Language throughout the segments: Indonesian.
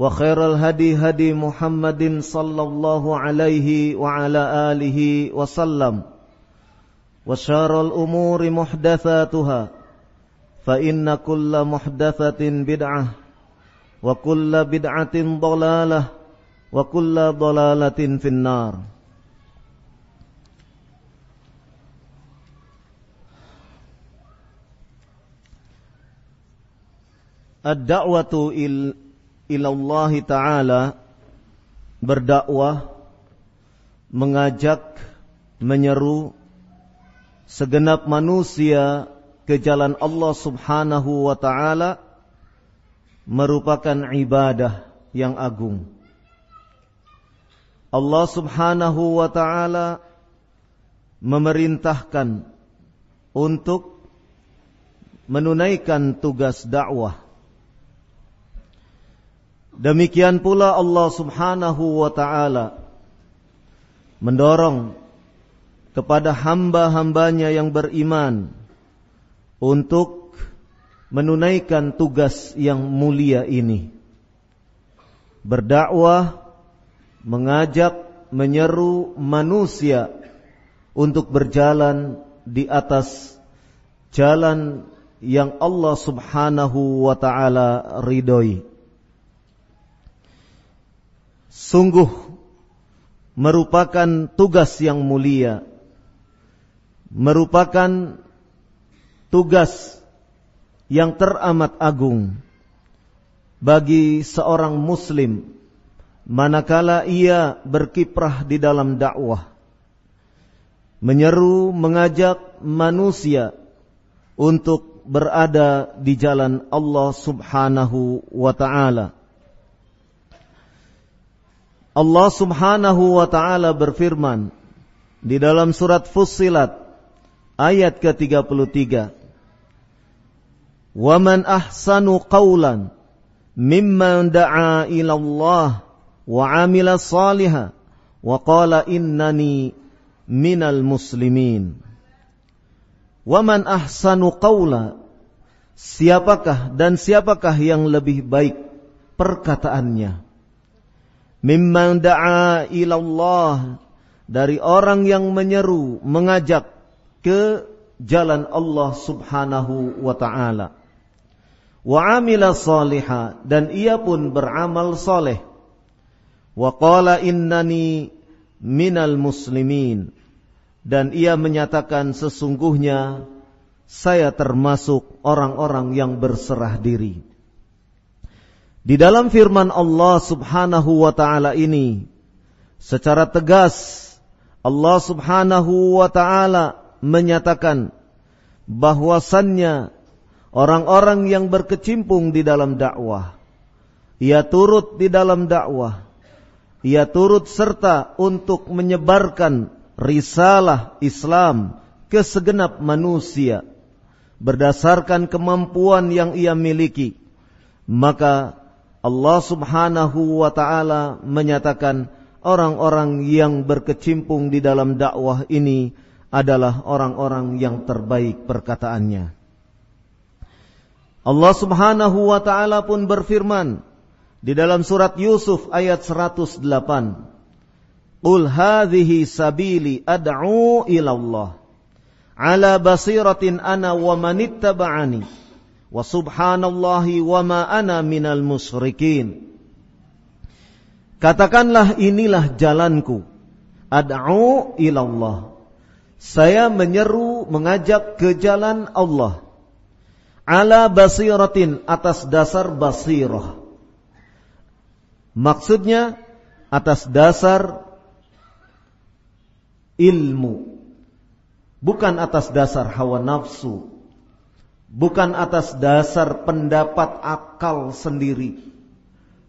وخير الهدي هدي محمد صلى الله عليه وعلى آله وسلم وشار الأمور محدثاتها فإن كل محدثة بدعة وكل بدعة ضلالة وكل ضلالة في النار. الدعوة ilallah taala berdakwah mengajak menyeru segenap manusia ke jalan Allah Subhanahu wa taala merupakan ibadah yang agung. Allah Subhanahu wa taala memerintahkan untuk menunaikan tugas dakwah Demikian pula Allah Subhanahu wa taala mendorong kepada hamba-hambanya yang beriman untuk menunaikan tugas yang mulia ini. Berdakwah, mengajak, menyeru manusia untuk berjalan di atas jalan yang Allah Subhanahu wa taala ridhoi sungguh merupakan tugas yang mulia, merupakan tugas yang teramat agung bagi seorang muslim manakala ia berkiprah di dalam dakwah menyeru mengajak manusia untuk berada di jalan Allah Subhanahu wa taala Allah Subhanahu wa taala berfirman di dalam surat Fussilat ayat ke-33 "Waman ahsanu qawlan mimman da'a Allah wa 'amila wa qala innani minal muslimin." Ahsanu Siapakah dan siapakah yang lebih baik perkataannya mimman da'a ilallah. Dari orang yang menyeru mengajak ke jalan Allah Subhanahu wa taala. Wa amila saliha dan ia pun beramal soleh wa qala innani minal muslimin. Dan ia menyatakan sesungguhnya saya termasuk orang-orang yang berserah diri di dalam firman Allah Subhanahu wa taala ini secara tegas Allah Subhanahu wa taala menyatakan bahwasannya orang-orang yang berkecimpung di dalam dakwah ia turut di dalam dakwah ia turut serta untuk menyebarkan risalah Islam ke segenap manusia. Berdasarkan kemampuan yang ia miliki maka Allah Subhanahu wa taala menyatakan orang-orang yang berkecimpung di dalam dakwah ini adalah orang-orang yang terbaik perkataannya. Allah Subhanahu wa taala pun berfirman di dalam surat Yusuf ayat 108. Qul hadhihi sabili ad'u ila Allah ala basiratin ana wa manittaba'ani wa subhanallahi wa ma ana minal musyrikin. Katakanlah inilah jalanku. Ad'u ila Allah. Saya menyeru mengajak ke jalan Allah ala basiratin atas dasar basirah. Maksudnya atas dasar ilmu. Bukan atas dasar hawa nafsu. Bukan atas dasar pendapat akal sendiri.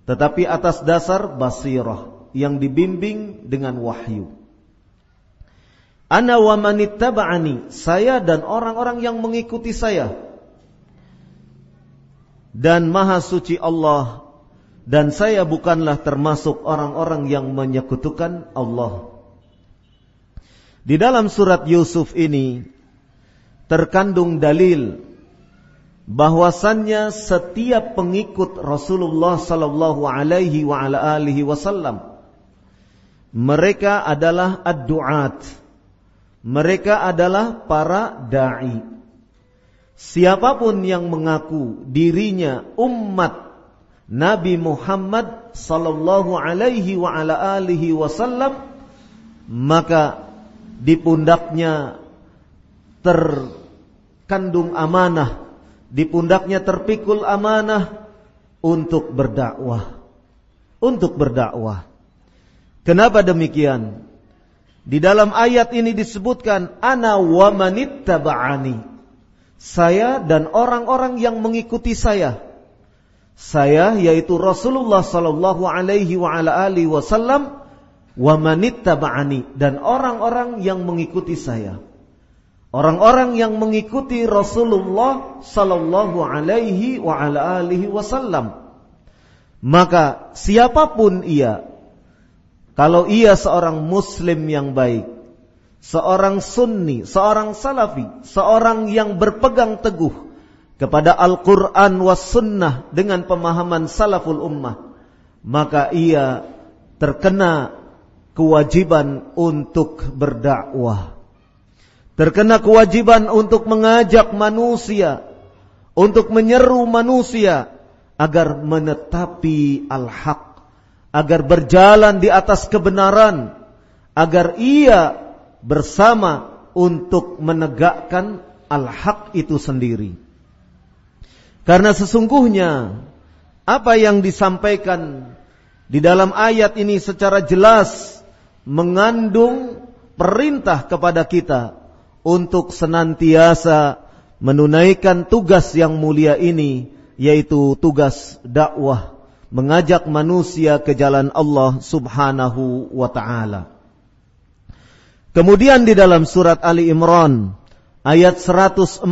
Tetapi atas dasar basirah yang dibimbing dengan wahyu. Ana wa manittaba'ani, saya dan orang-orang yang mengikuti saya dan maha suci Allah dan saya bukanlah termasuk orang-orang yang menyekutukan Allah. Di dalam surat Yusuf ini terkandung dalil bahwasannya setiap pengikut Rasulullah sallallahu alaihi wa ala alihi wasallam mereka adalah ad-du'at. Mereka adalah para dai. Siapa pun yang mengaku dirinya umat Nabi Muhammad sallallahu alaihi wa ala alihi wasallam maka di pundaknya terkandung amanah, di pundaknya terpikul amanah untuk berdakwah. Untuk berdakwah. Kenapa demikian? Di dalam ayat ini disebutkan ana wa manittaba'ani saya dan orang-orang yang mengikuti saya. Saya yaitu Rasulullah sallallahu alaihi wa ala alihi wasallam wa manittaba'ani dan orang-orang yang mengikuti saya. Orang-orang yang mengikuti Rasulullah sallallahu alaihi wa ala alihi wasallam. Maka siapa pun ia kalau ia seorang muslim yang baik seorang sunni, seorang salafi, seorang yang berpegang teguh kepada Al-Quran was sunnah dengan pemahaman salaful ummah, maka ia terkena kewajiban untuk berdakwah. Terkena kewajiban untuk mengajak manusia, untuk menyeru manusia agar menetapi al-haq, agar berjalan di atas kebenaran, agar ia bersama untuk menegakkan al-haq itu sendiri. Karena sesungguhnya apa yang disampaikan di dalam ayat ini secara jelas mengandung perintah kepada kita untuk senantiasa menunaikan tugas yang mulia ini yaitu tugas dakwah mengajak manusia ke jalan Allah Subhanahu wa taala. Kemudian di dalam surat Ali Imran ayat 104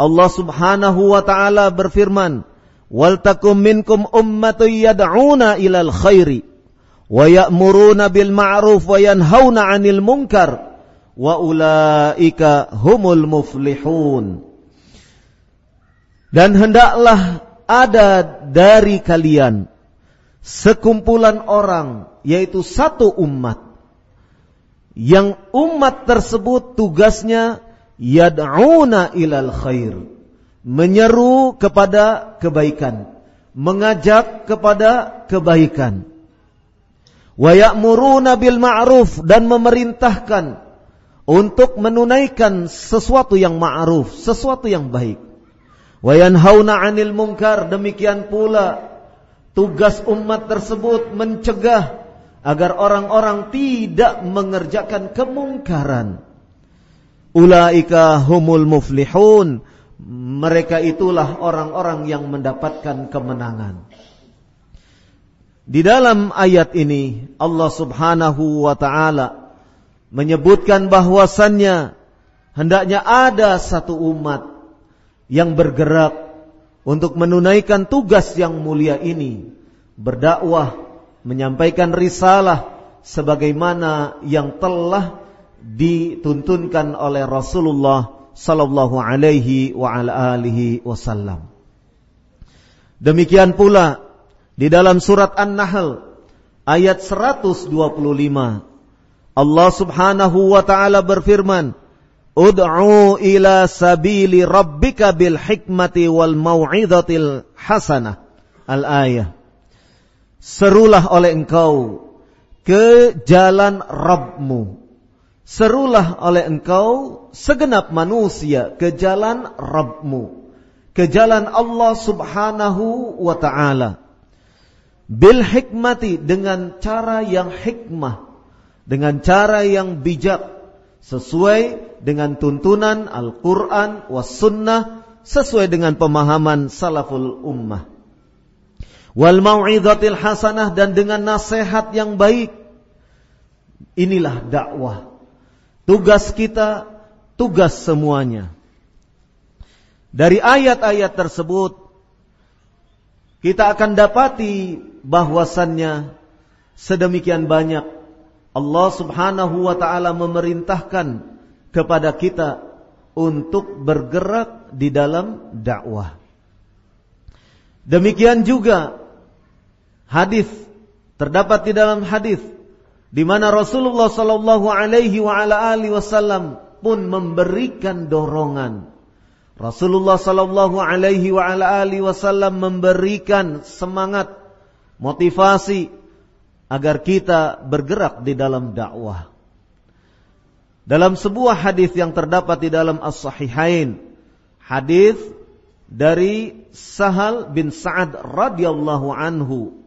Allah Subhanahu wa taala berfirman, "Wal takum minkum ummatun yad'una ilal khairi wa ya'muruna bil ma'ruf wa yanhauna 'anil munkar wa ulaika humul muflihun." Dan hendaklah ada dari kalian sekumpulan orang yaitu satu umat. Yang umat tersebut tugasnya yad'una ilal khair. Menyeru kepada kebaikan. Mengajak kepada kebaikan. Wa ya'muruna bil ma'ruf dan memerintahkan untuk menunaikan sesuatu yang ma'ruf sesuatu yang baik wa yanhauna 'anil munkar demikian pula tugas umat tersebut mencegah agar orang-orang tidak mengerjakan kemungkaran. Ulaika humul muflihun. Mereka itulah orang-orang yang mendapatkan kemenangan. Di dalam ayat ini Allah Subhanahu wa taala menyebutkan bahwasannya hendaknya ada satu umat yang bergerak untuk menunaikan tugas yang mulia ini, berdakwah, menyampaikan risalah sebagaimana yang telah dituntunkan oleh Rasulullah sallallahu alaihi wa ala alihi wasallam. Demikian pula di dalam surat An-Nahl ayat 125 Allah Subhanahu wa taala berfirman, "Ud'u ila sabili rabbika bil hikmati wal mau'izatil hasanah." Al-ayah. Serulah oleh engkau ke jalan Rabbmu. Serulah oleh engkau segenap manusia ke jalan Rabbmu. Ke jalan Allah subhanahu wa ta'ala bil hikmati dengan cara yang hikmah, dengan cara yang bijak, sesuai dengan tuntunan Al-Quran was sunnah, sesuai dengan pemahaman salaful ummah. Wal mau'izatil hasanah dan dengan nasihat yang baik. Inilah dakwah. Tugas kita, tugas semuanya. Dari ayat-ayat tersebut kita akan dapati bahwasannya sedemikian banyak Allah Subhanahu wa taala memerintahkan kepada kita untuk bergerak di dalam dakwah. Demikian juga hadis terdapat di dalam hadis di mana Rasulullah sallallahu alaihi wa ala alihi wasallam pun memberikan dorongan Rasulullah sallallahu alaihi wa ala alihi wasallam memberikan semangat, motivasi agar kita bergerak di dalam dakwah. Dalam sebuah hadis yang terdapat di dalam As-Sahihain, hadis dari Sahal bin Sa'ad radhiyallahu anhu,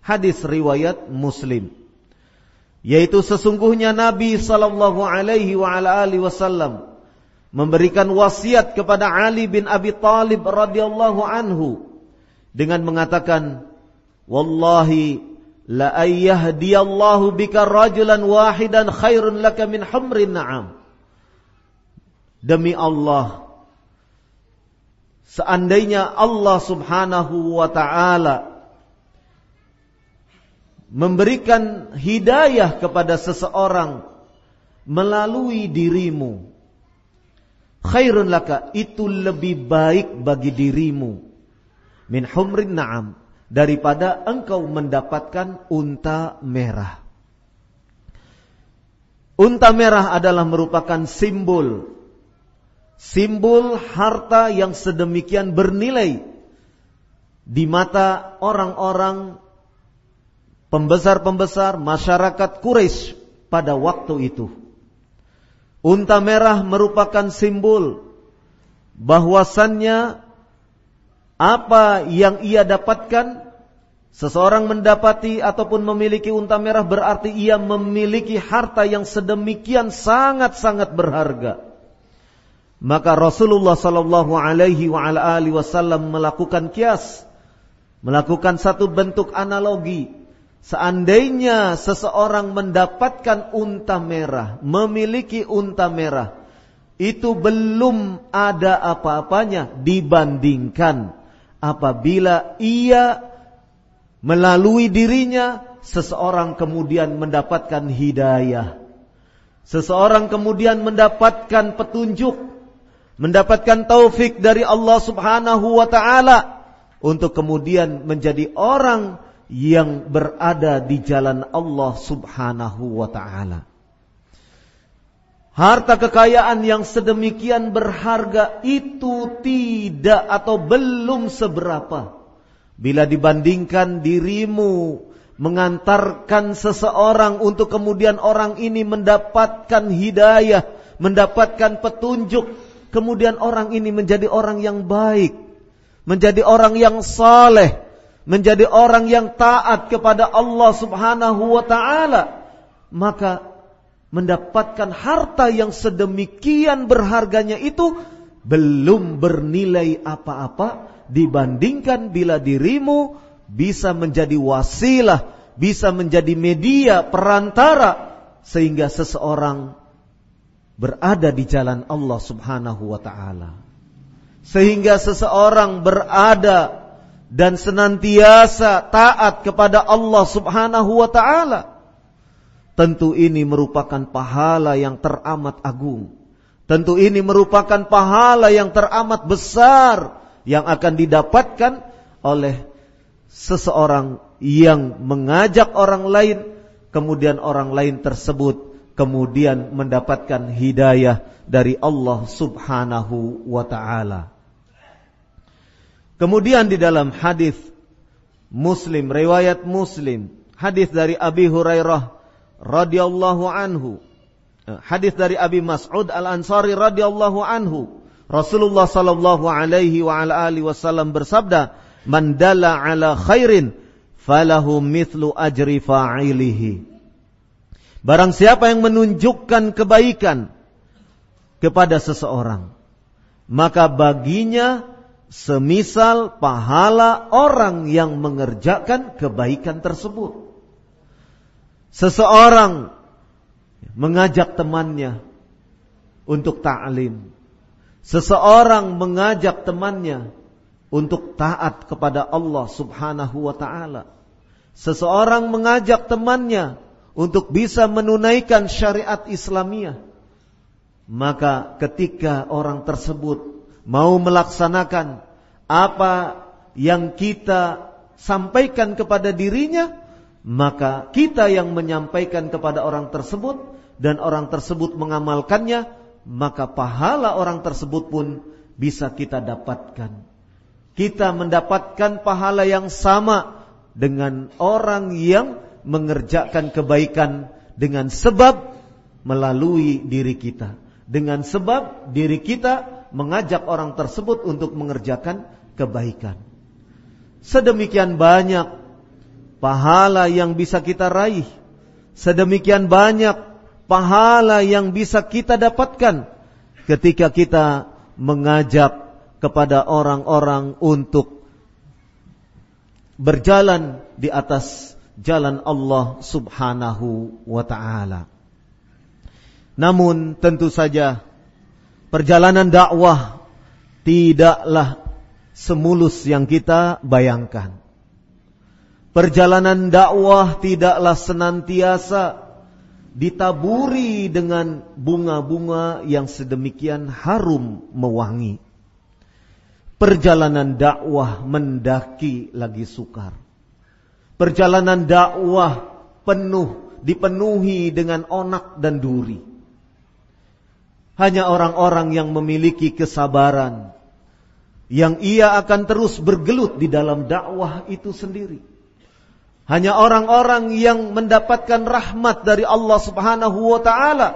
hadis riwayat Muslim. Yaitu sesungguhnya Nabi sallallahu alaihi wa ala alihi wasallam memberikan wasiat kepada Ali bin Abi Talib radhiyallahu anhu dengan mengatakan wallahi la ayyahdiyallahu bika rajulan wahidan khairun laka min humrin na'am. Demi Allah seandainya Allah Subhanahu wa taala memberikan hidayah kepada seseorang melalui dirimu khairun laka itu lebih baik bagi dirimu. Min humrin na'am daripada engkau mendapatkan unta merah. Unta merah adalah merupakan simbol simbol harta yang sedemikian bernilai di mata orang-orang pembesar-pembesar masyarakat Quraisy pada waktu itu. Unta merah merupakan simbol bahwasannya apa yang ia dapatkan? Seseorang mendapati ataupun memiliki unta merah berarti ia memiliki harta yang sedemikian sangat-sangat berharga. Maka Rasulullah sallallahu alaihi wasallam melakukan kias, melakukan satu bentuk analogi. Seandainya seseorang mendapatkan unta merah, memiliki unta merah, itu belum ada apa-apanya dibandingkan apabila ia melalui dirinya seseorang kemudian mendapatkan hidayah. Seseorang kemudian mendapatkan petunjuk, mendapatkan taufik dari Allah Subhanahu wa taala untuk kemudian menjadi orang yang berada di jalan Allah Subhanahu wa taala. Harta kekayaan yang sedemikian berharga itu tidak atau belum seberapa. Bila dibandingkan dirimu mengantarkan seseorang untuk kemudian orang ini mendapatkan hidayah, mendapatkan petunjuk, kemudian orang ini menjadi orang yang baik, menjadi orang yang saleh, menjadi orang yang taat kepada Allah Subhanahu wa taala, maka mendapatkan harta yang sedemikian berharganya itu belum bernilai apa-apa dibandingkan bila dirimu bisa menjadi wasilah, bisa menjadi media perantara sehingga seseorang berada di jalan Allah Subhanahu wa taala. Sehingga seseorang berada dan senantiasa taat kepada Allah Subhanahu wa taala. Tentu ini merupakan pahala yang teramat agung. Tentu ini merupakan pahala yang teramat besar yang akan didapatkan oleh seseorang yang mengajak orang lain kemudian orang lain tersebut kemudian mendapatkan hidayah dari Allah Subhanahu wa taala. Kemudian di dalam hadis Muslim riwayat Muslim hadis dari Abi Hurairah radhiyallahu anhu. Eh, hadis dari Abi Mas'ud Al-Ansari radhiyallahu anhu. Rasulullah sallallahu alaihi wa ala alihi wasallam bersabda, "Man dalla ala khairin falahu mithlu ajri fa'ilihi." Barang siapa yang menunjukkan kebaikan kepada seseorang, maka baginya semisal pahala orang yang mengerjakan kebaikan tersebut. Seseorang mengajak temannya untuk ta'lim. Seseorang mengajak temannya untuk taat kepada Allah Subhanahu wa taala. Seseorang mengajak temannya untuk bisa menunaikan syariat Islamiyah. Maka ketika orang tersebut mau melaksanakan apa yang kita sampaikan kepada dirinya, maka kita yang menyampaikan kepada orang tersebut dan orang tersebut mengamalkannya, maka pahala orang tersebut pun bisa kita dapatkan. Kita mendapatkan pahala yang sama dengan orang yang mengerjakan kebaikan dengan sebab melalui diri kita. Dengan sebab diri kita mengajak orang tersebut untuk mengerjakan kebaikan. Sedemikian banyak pahala yang bisa kita raih. Sedemikian banyak pahala yang bisa kita dapatkan ketika kita mengajak kepada orang-orang untuk berjalan di atas jalan Allah Subhanahu wa taala. Namun tentu saja perjalanan dakwah tidaklah semulus yang kita bayangkan. Perjalanan dakwah tidaklah senantiasa ditaburi dengan bunga-bunga yang sedemikian harum mewangi. Perjalanan dakwah mendaki lagi sukar. Perjalanan dakwah penuh dipenuhi dengan onak dan duri. Hanya orang-orang yang memiliki kesabaran yang ia akan terus bergelut di dalam dakwah itu sendiri hanya orang-orang yang mendapatkan rahmat dari Allah Subhanahu wa taala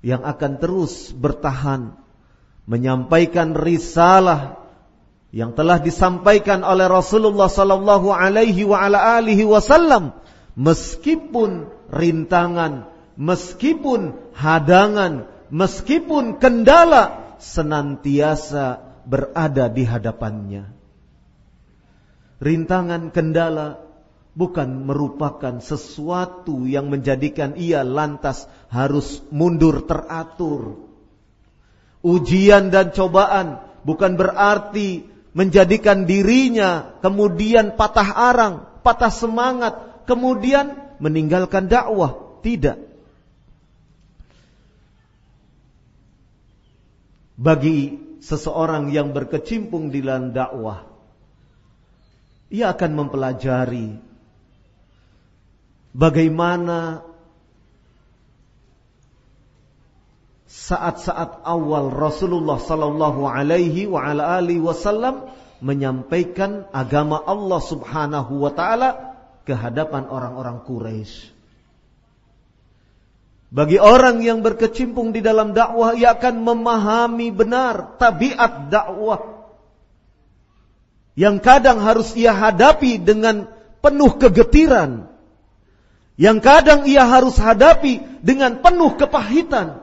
yang akan terus bertahan menyampaikan risalah yang telah disampaikan oleh Rasulullah sallallahu alaihi wa ala alihi wasallam meskipun rintangan, meskipun hadangan, meskipun kendala senantiasa berada di hadapannya. Rintangan, kendala bukan merupakan sesuatu yang menjadikan ia lantas harus mundur teratur. Ujian dan cobaan bukan berarti menjadikan dirinya kemudian patah arang, patah semangat, kemudian meninggalkan dakwah. Tidak. Bagi seseorang yang berkecimpung di dalam dakwah, ia akan mempelajari bagaimana saat-saat awal Rasulullah sallallahu alaihi wasallam menyampaikan agama Allah Subhanahu wa taala ke hadapan orang-orang Quraisy. Bagi orang yang berkecimpung di dalam dakwah ia akan memahami benar tabiat dakwah yang kadang harus ia hadapi dengan penuh kegetiran yang kadang ia harus hadapi dengan penuh kepahitan.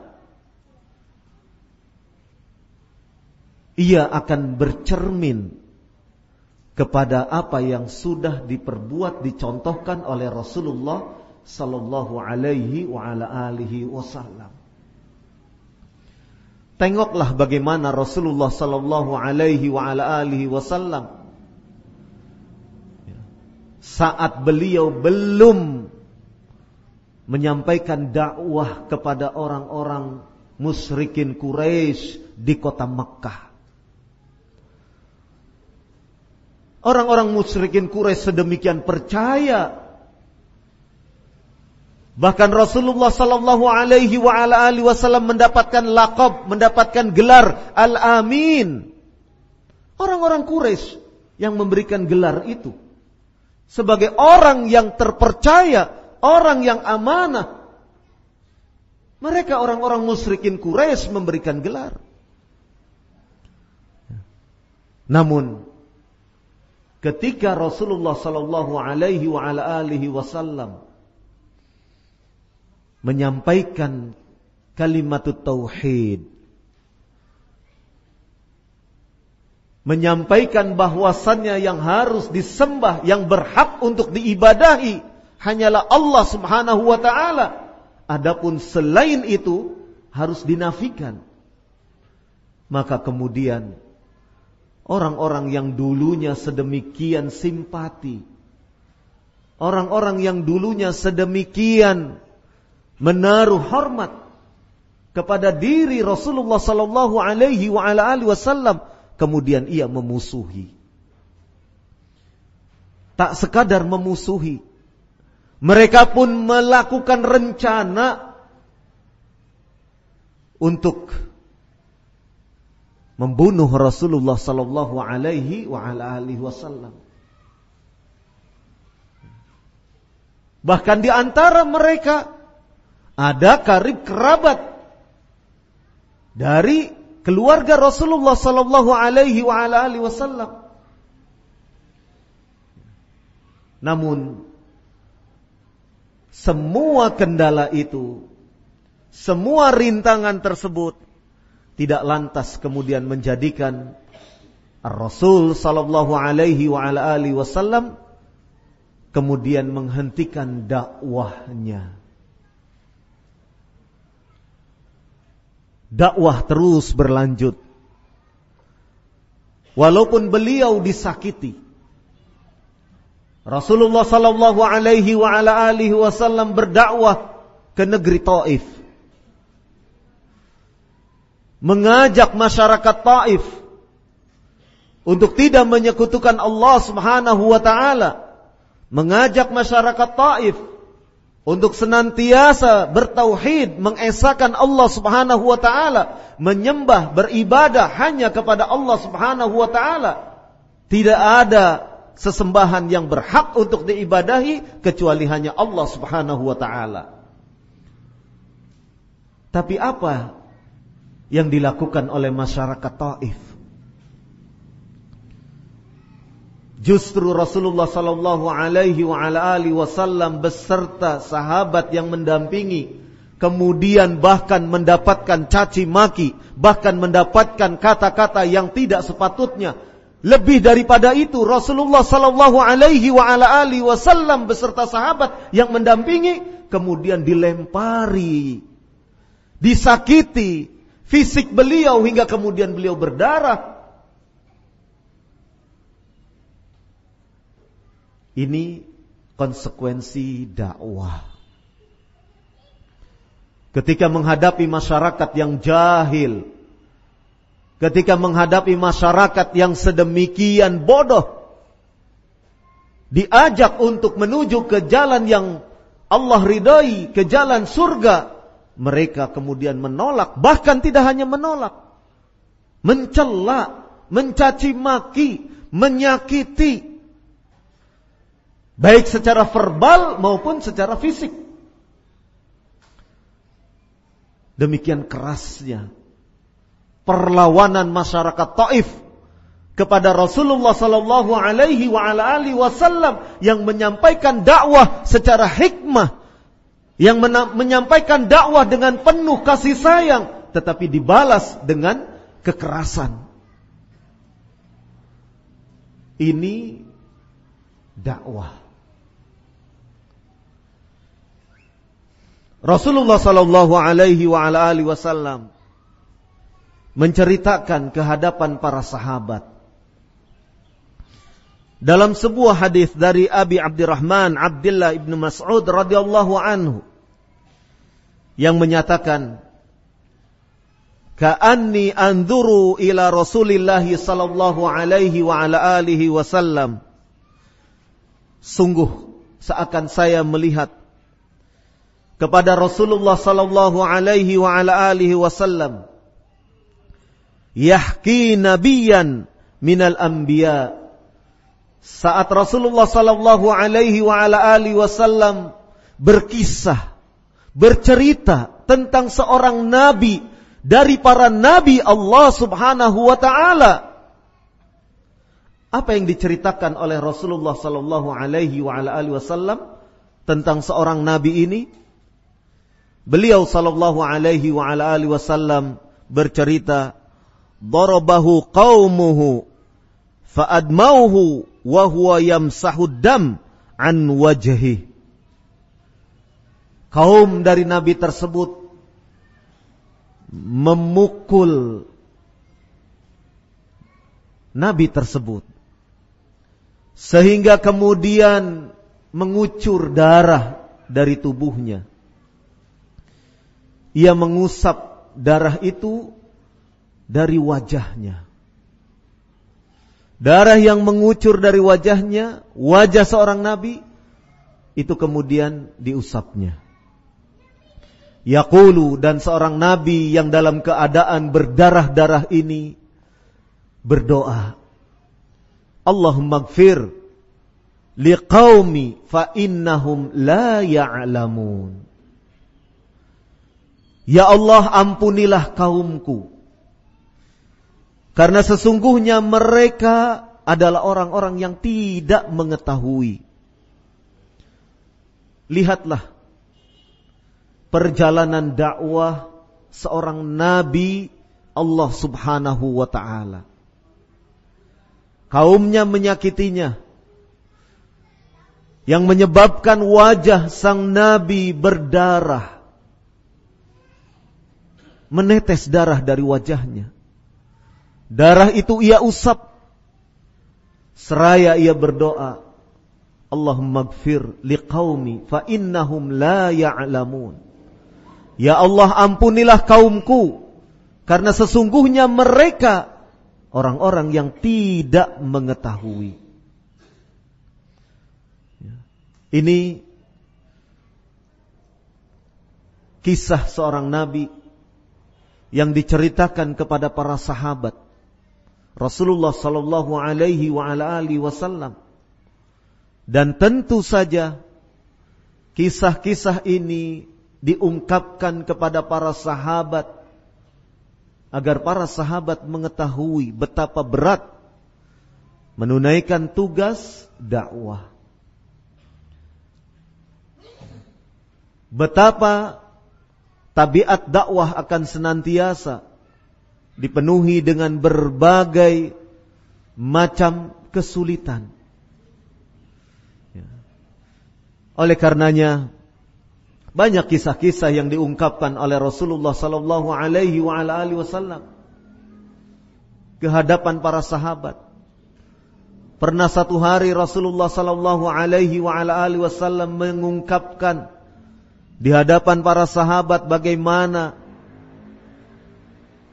Ia akan bercermin kepada apa yang sudah diperbuat dicontohkan oleh Rasulullah sallallahu alaihi wa ala alihi wasallam. Tengoklah bagaimana Rasulullah sallallahu alaihi wa ala alihi wasallam saat beliau belum menyampaikan dakwah kepada orang-orang musyrikin Quraisy di kota Makkah. Orang-orang musyrikin Quraisy sedemikian percaya Bahkan Rasulullah sallallahu alaihi wa ala alihi wasallam mendapatkan laqab, mendapatkan gelar Al-Amin. Orang-orang Quraisy yang memberikan gelar itu sebagai orang yang terpercaya, orang yang amanah. Mereka orang-orang musyrikin Quraisy memberikan gelar. Namun ketika Rasulullah sallallahu alaihi wa ala alihi wasallam menyampaikan kalimat tauhid menyampaikan bahwasannya yang harus disembah yang berhak untuk diibadahi hanyalah Allah Subhanahu wa taala. Adapun selain itu harus dinafikan. Maka kemudian orang-orang yang dulunya sedemikian simpati orang-orang yang dulunya sedemikian menaruh hormat kepada diri Rasulullah sallallahu alaihi wa ala alihi wasallam kemudian ia memusuhi. Tak sekadar memusuhi mereka pun melakukan rencana untuk membunuh Rasulullah sallallahu alaihi wa ala alihi wasallam bahkan di antara mereka ada karib kerabat dari keluarga Rasulullah sallallahu alaihi wa ala alihi wasallam. Namun semua kendala itu, semua rintangan tersebut tidak lantas kemudian menjadikan Rasul sallallahu alaihi wa ala alihi wasallam kemudian menghentikan dakwahnya. dakwah terus berlanjut. Walaupun beliau disakiti. Rasulullah sallallahu alaihi wa ala alihi wasallam berdakwah ke negeri Taif. Mengajak masyarakat Taif untuk tidak menyekutukan Allah Subhanahu wa taala. Mengajak masyarakat Taif untuk senantiasa bertauhid, mengesahkan Allah Subhanahu wa taala, menyembah, beribadah hanya kepada Allah Subhanahu wa taala. Tidak ada sesembahan yang berhak untuk diibadahi kecuali hanya Allah Subhanahu wa taala. Tapi apa yang dilakukan oleh masyarakat Taif? Justru Rasulullah sallallahu alaihi wa alihi wasallam beserta sahabat yang mendampingi kemudian bahkan mendapatkan caci maki, bahkan mendapatkan kata-kata yang tidak sepatutnya. Lebih daripada itu Rasulullah sallallahu alaihi wa ala alihi wasallam beserta sahabat yang mendampingi kemudian dilempari, disakiti fisik beliau hingga kemudian beliau berdarah Ini konsekuensi dakwah. Ketika menghadapi masyarakat yang jahil, ketika menghadapi masyarakat yang sedemikian bodoh, diajak untuk menuju ke jalan yang Allah ridai, ke jalan surga, mereka kemudian menolak, bahkan tidak hanya menolak, mencela, mencaci maki, menyakiti, Baik secara verbal maupun secara fisik. Demikian kerasnya perlawanan masyarakat Taif kepada Rasulullah sallallahu alaihi wa ala alihi wasallam yang menyampaikan dakwah secara hikmah yang menyampaikan dakwah dengan penuh kasih sayang tetapi dibalas dengan kekerasan Ini dakwah. Rasulullah sallallahu alaihi wa ala alihi wasallam menceritakan kehadapan para sahabat. Dalam sebuah hadis dari Abi Abdurrahman Abdullah ibn Mas'ud radhiyallahu anhu yang menyatakan ka'anni anzuru ila Rasulillah sallallahu alaihi wa ala alihi wasallam sungguh seakan saya melihat kepada Rasulullah sallallahu alaihi wa ala alihi wasallam yahki nabiyan minal anbiya. Saat Rasulullah sallallahu alaihi wa ala alihi wasallam berkisah bercerita tentang seorang nabi dari para nabi Allah Subhanahu wa taala. Apa yang diceritakan oleh Rasulullah sallallahu alaihi wa ala alihi wasallam tentang seorang nabi ini? Beliau sallallahu alaihi wa ala alihi wasallam bercerita darabahu qaumuhu fa'admauhu wa huwa yamsahu dam an wajhi kaum dari nabi tersebut memukul nabi tersebut sehingga kemudian mengucur darah dari tubuhnya. Ia mengusap darah itu dari wajahnya. Darah yang mengucur dari wajahnya, wajah seorang nabi, itu kemudian diusapnya. Yaqulu dan seorang nabi yang dalam keadaan berdarah-darah ini berdoa. Allahumma gfir liqaumi fa innahum la ya'lamun. Ya Allah ampunilah kaumku karena sesungguhnya mereka adalah orang-orang yang tidak mengetahui. Lihatlah perjalanan dakwah seorang nabi Allah Subhanahu wa taala. Kaumnya menyakitinya yang menyebabkan wajah sang nabi berdarah. Menetes darah dari wajahnya. Darah itu ia usap. Seraya ia berdoa. Allahumma gfir liqaumi fa innahum la ya'lamun. Ya Allah ampunilah kaumku. Karena sesungguhnya mereka orang-orang yang tidak mengetahui. Ya. Ini kisah seorang nabi yang diceritakan kepada para sahabat Rasulullah sallallahu alaihi wa ala alihi wasallam. Dan tentu saja kisah-kisah ini diungkapkan kepada para sahabat agar para sahabat mengetahui betapa berat menunaikan tugas dakwah. Betapa tabiat dakwah akan senantiasa dipenuhi dengan berbagai macam kesulitan. Ya. Oleh karenanya banyak kisah-kisah yang diungkapkan oleh Rasulullah sallallahu alaihi wa ala alihi wasallam ke hadapan para sahabat. Pernah satu hari Rasulullah sallallahu alaihi wa ala alihi wasallam mengungkapkan di hadapan para sahabat bagaimana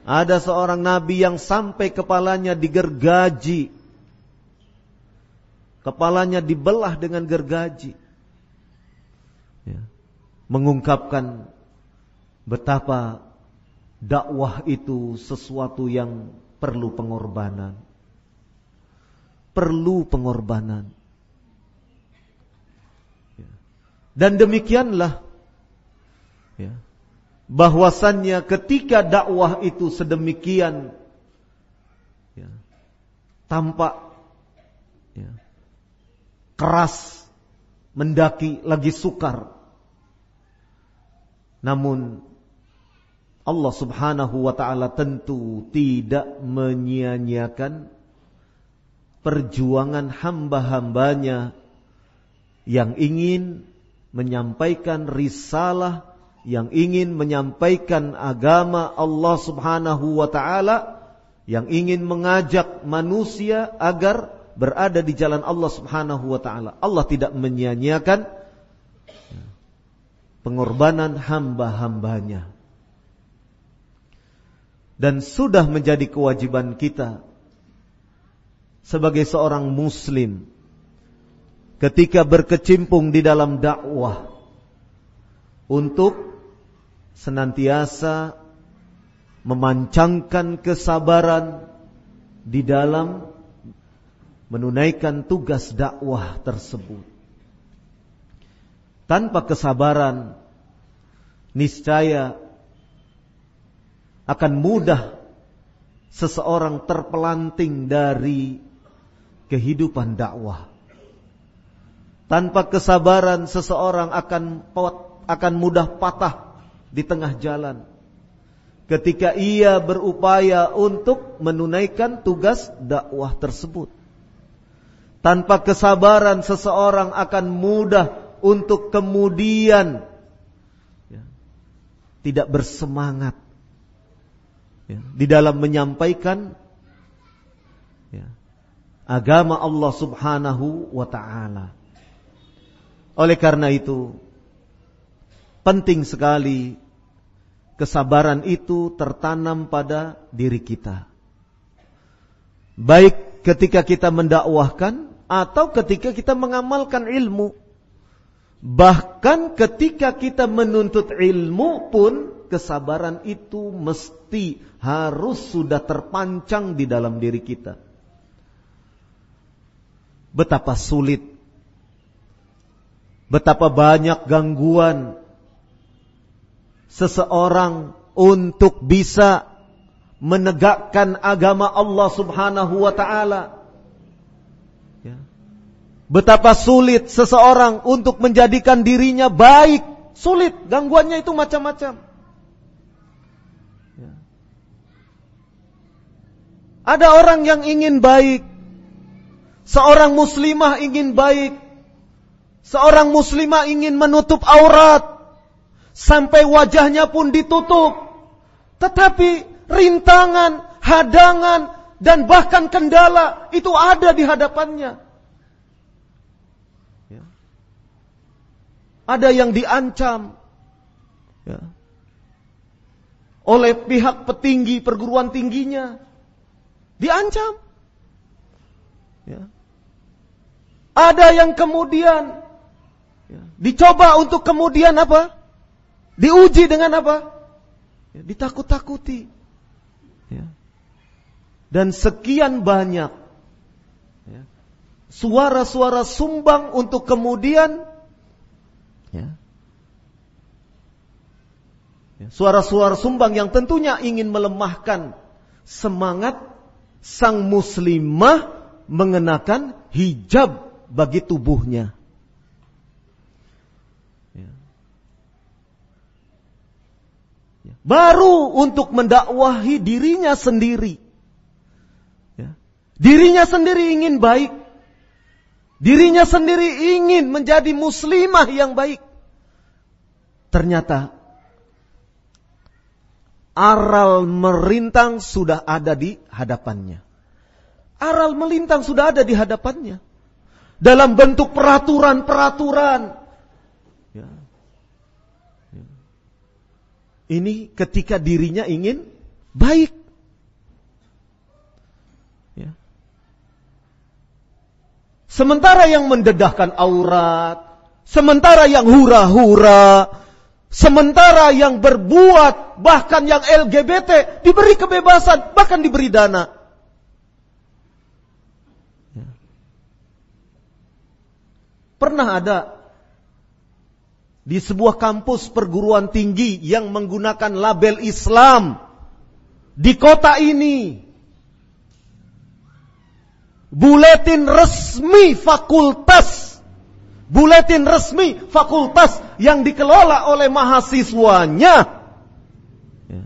ada seorang nabi yang sampai kepalanya digergaji. Kepalanya dibelah dengan gergaji. Ya. Mengungkapkan betapa dakwah itu sesuatu yang perlu pengorbanan. Perlu pengorbanan. Ya. Dan demikianlah ya, bahwasannya ketika dakwah itu sedemikian ya, tampak ya, keras, mendaki lagi sukar. Namun Allah Subhanahu wa taala tentu tidak menyia-nyiakan perjuangan hamba-hambanya yang ingin menyampaikan risalah, yang ingin menyampaikan agama Allah Subhanahu wa taala, yang ingin mengajak manusia agar berada di jalan Allah Subhanahu wa taala. Allah tidak menyia-nyiakan pengorbanan hamba-hambanya. Dan sudah menjadi kewajiban kita sebagai seorang muslim ketika berkecimpung di dalam dakwah untuk senantiasa memancangkan kesabaran di dalam menunaikan tugas dakwah tersebut. Tanpa kesabaran, niscaya akan mudah seseorang terpelanting dari kehidupan dakwah. Tanpa kesabaran seseorang akan akan mudah patah di tengah jalan. Ketika ia berupaya untuk menunaikan tugas dakwah tersebut. Tanpa kesabaran seseorang akan mudah untuk kemudian ya, tidak bersemangat ya, di dalam menyampaikan ya, agama Allah Subhanahu wa taala. Oleh karena itu penting sekali kesabaran itu tertanam pada diri kita. Baik ketika kita mendakwahkan atau ketika kita mengamalkan ilmu. Bahkan ketika kita menuntut ilmu pun kesabaran itu mesti harus sudah terpancang di dalam diri kita. Betapa sulit, betapa banyak gangguan seseorang untuk bisa menegakkan agama Allah Subhanahu wa taala Betapa sulit seseorang untuk menjadikan dirinya baik. Sulit, gangguannya itu macam-macam. Ya. Ada orang yang ingin baik. Seorang muslimah ingin baik. Seorang muslimah ingin menutup aurat. Sampai wajahnya pun ditutup. Tetapi rintangan, hadangan, dan bahkan kendala itu ada di hadapannya. Ada yang diancam ya, oleh pihak petinggi perguruan tingginya. Diancam. Ya. Ada yang kemudian ya, dicoba untuk kemudian apa? Diuji dengan apa? Ya, ditakut-takuti. Ya. Dan sekian banyak ya, suara-suara sumbang untuk kemudian Ya. ya. Suara-suara sumbang yang tentunya ingin melemahkan semangat sang muslimah mengenakan hijab bagi tubuhnya. Ya. Ya. Baru untuk mendakwahi dirinya sendiri. Dirinya sendiri ingin baik. Dirinya sendiri ingin menjadi muslimah yang baik. Ternyata aral merintang sudah ada di hadapannya. Aral melintang sudah ada di hadapannya. Dalam bentuk peraturan-peraturan. Ya. Ya. Ini ketika dirinya ingin baik. Sementara yang mendedahkan aurat, sementara yang hura-hura, sementara yang berbuat, bahkan yang LGBT diberi kebebasan, bahkan diberi dana. Ya. Pernah ada di sebuah kampus perguruan tinggi yang menggunakan label Islam di kota ini buletin resmi fakultas buletin resmi fakultas yang dikelola oleh mahasiswanya ya. Ya.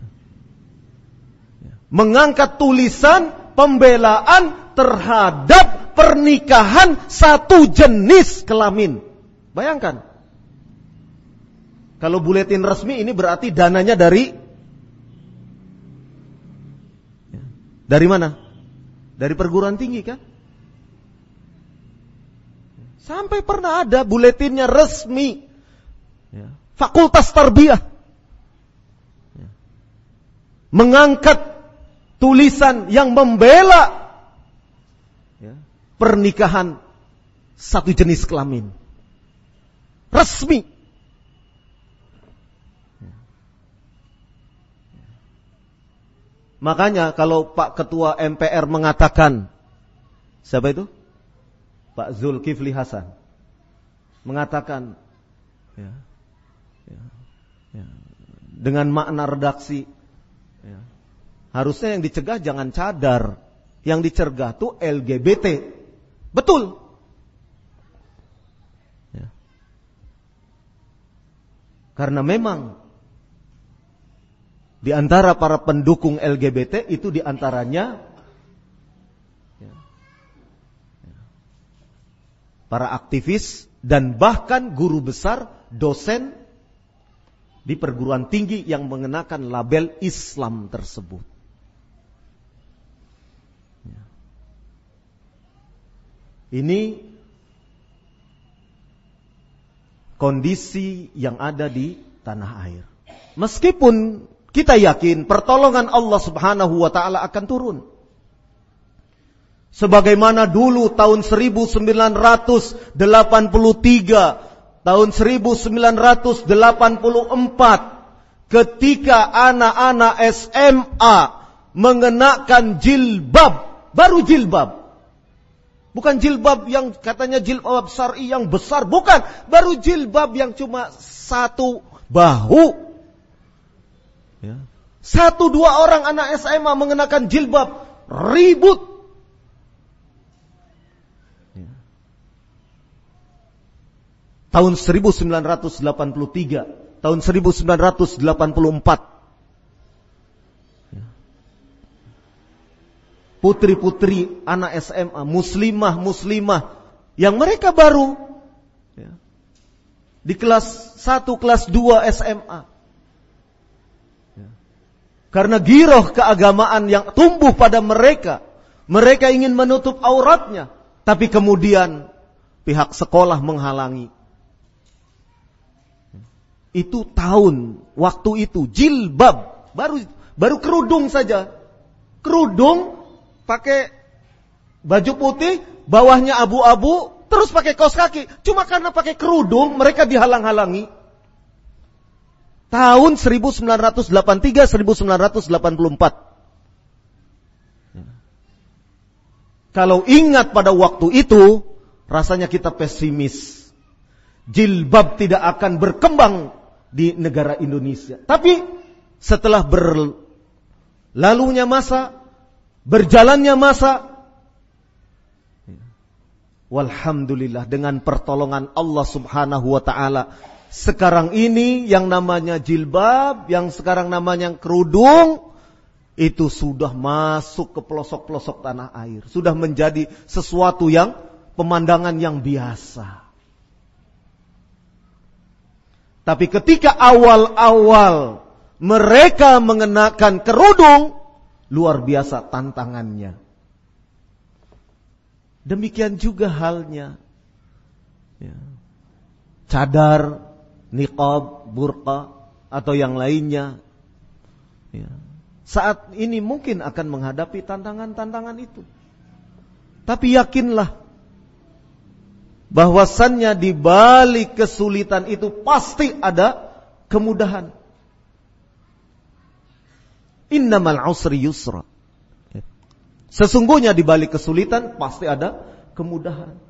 mengangkat tulisan pembelaan terhadap pernikahan satu jenis kelamin. Bayangkan. Kalau buletin resmi ini berarti dananya dari dari mana? Dari perguruan tinggi kan? Sampai pernah ada buletinnya resmi. Ya. Fakultas Tarbiyah. Ya. Mengangkat tulisan yang membela ya, pernikahan satu jenis kelamin. Resmi. Makanya kalau Pak Ketua MPR mengatakan siapa itu? Pak Zulkifli Hasan mengatakan ya, ya, ya, dengan makna redaksi ya, harusnya yang dicegah jangan cadar, yang dicegah tuh LGBT. Betul. Ya. Karena memang di antara para pendukung LGBT itu di antaranya ya, ya, para aktivis dan bahkan guru besar, dosen di perguruan tinggi yang mengenakan label Islam tersebut. Ya. Ini kondisi yang ada di tanah air. Meskipun kita yakin pertolongan Allah Subhanahu wa taala akan turun. Sebagaimana dulu tahun 1983, tahun 1984 ketika anak-anak SMA mengenakan jilbab, baru jilbab. Bukan jilbab yang katanya jilbab syar'i yang besar, bukan, baru jilbab yang cuma satu bahu Ya. Satu dua orang anak SMA mengenakan jilbab, ribut. Ya. Tahun 1983, tahun 1984. Ya. Putri-putri anak SMA, muslimah-muslimah yang mereka baru ya, di kelas 1, kelas 2 SMA karena giroh keagamaan yang tumbuh pada mereka. Mereka ingin menutup auratnya. Tapi kemudian pihak sekolah menghalangi. Itu tahun, waktu itu jilbab. Baru baru kerudung saja. Kerudung pakai baju putih, bawahnya abu-abu, terus pakai kaos kaki. Cuma karena pakai kerudung mereka dihalang-halangi. Tahun 1983 1984. Kalau ingat pada waktu itu, rasanya kita pesimis. Jilbab tidak akan berkembang di negara Indonesia. Tapi setelah berlalunya masa, berjalannya masa, Walhamdulillah dengan pertolongan Allah subhanahu wa ta'ala sekarang ini yang namanya jilbab, yang sekarang namanya kerudung, itu sudah masuk ke pelosok-pelosok tanah air. Sudah menjadi sesuatu yang pemandangan yang biasa. Tapi ketika awal-awal mereka mengenakan kerudung, luar biasa tantangannya. Demikian juga halnya. Ya. Cadar niqab, burqa atau yang lainnya. Ya. Saat ini mungkin akan menghadapi tantangan-tantangan itu. Tapi yakinlah bahwasannya di balik kesulitan itu pasti ada kemudahan. Innamal usri yusra. Sesungguhnya di balik kesulitan pasti ada kemudahan.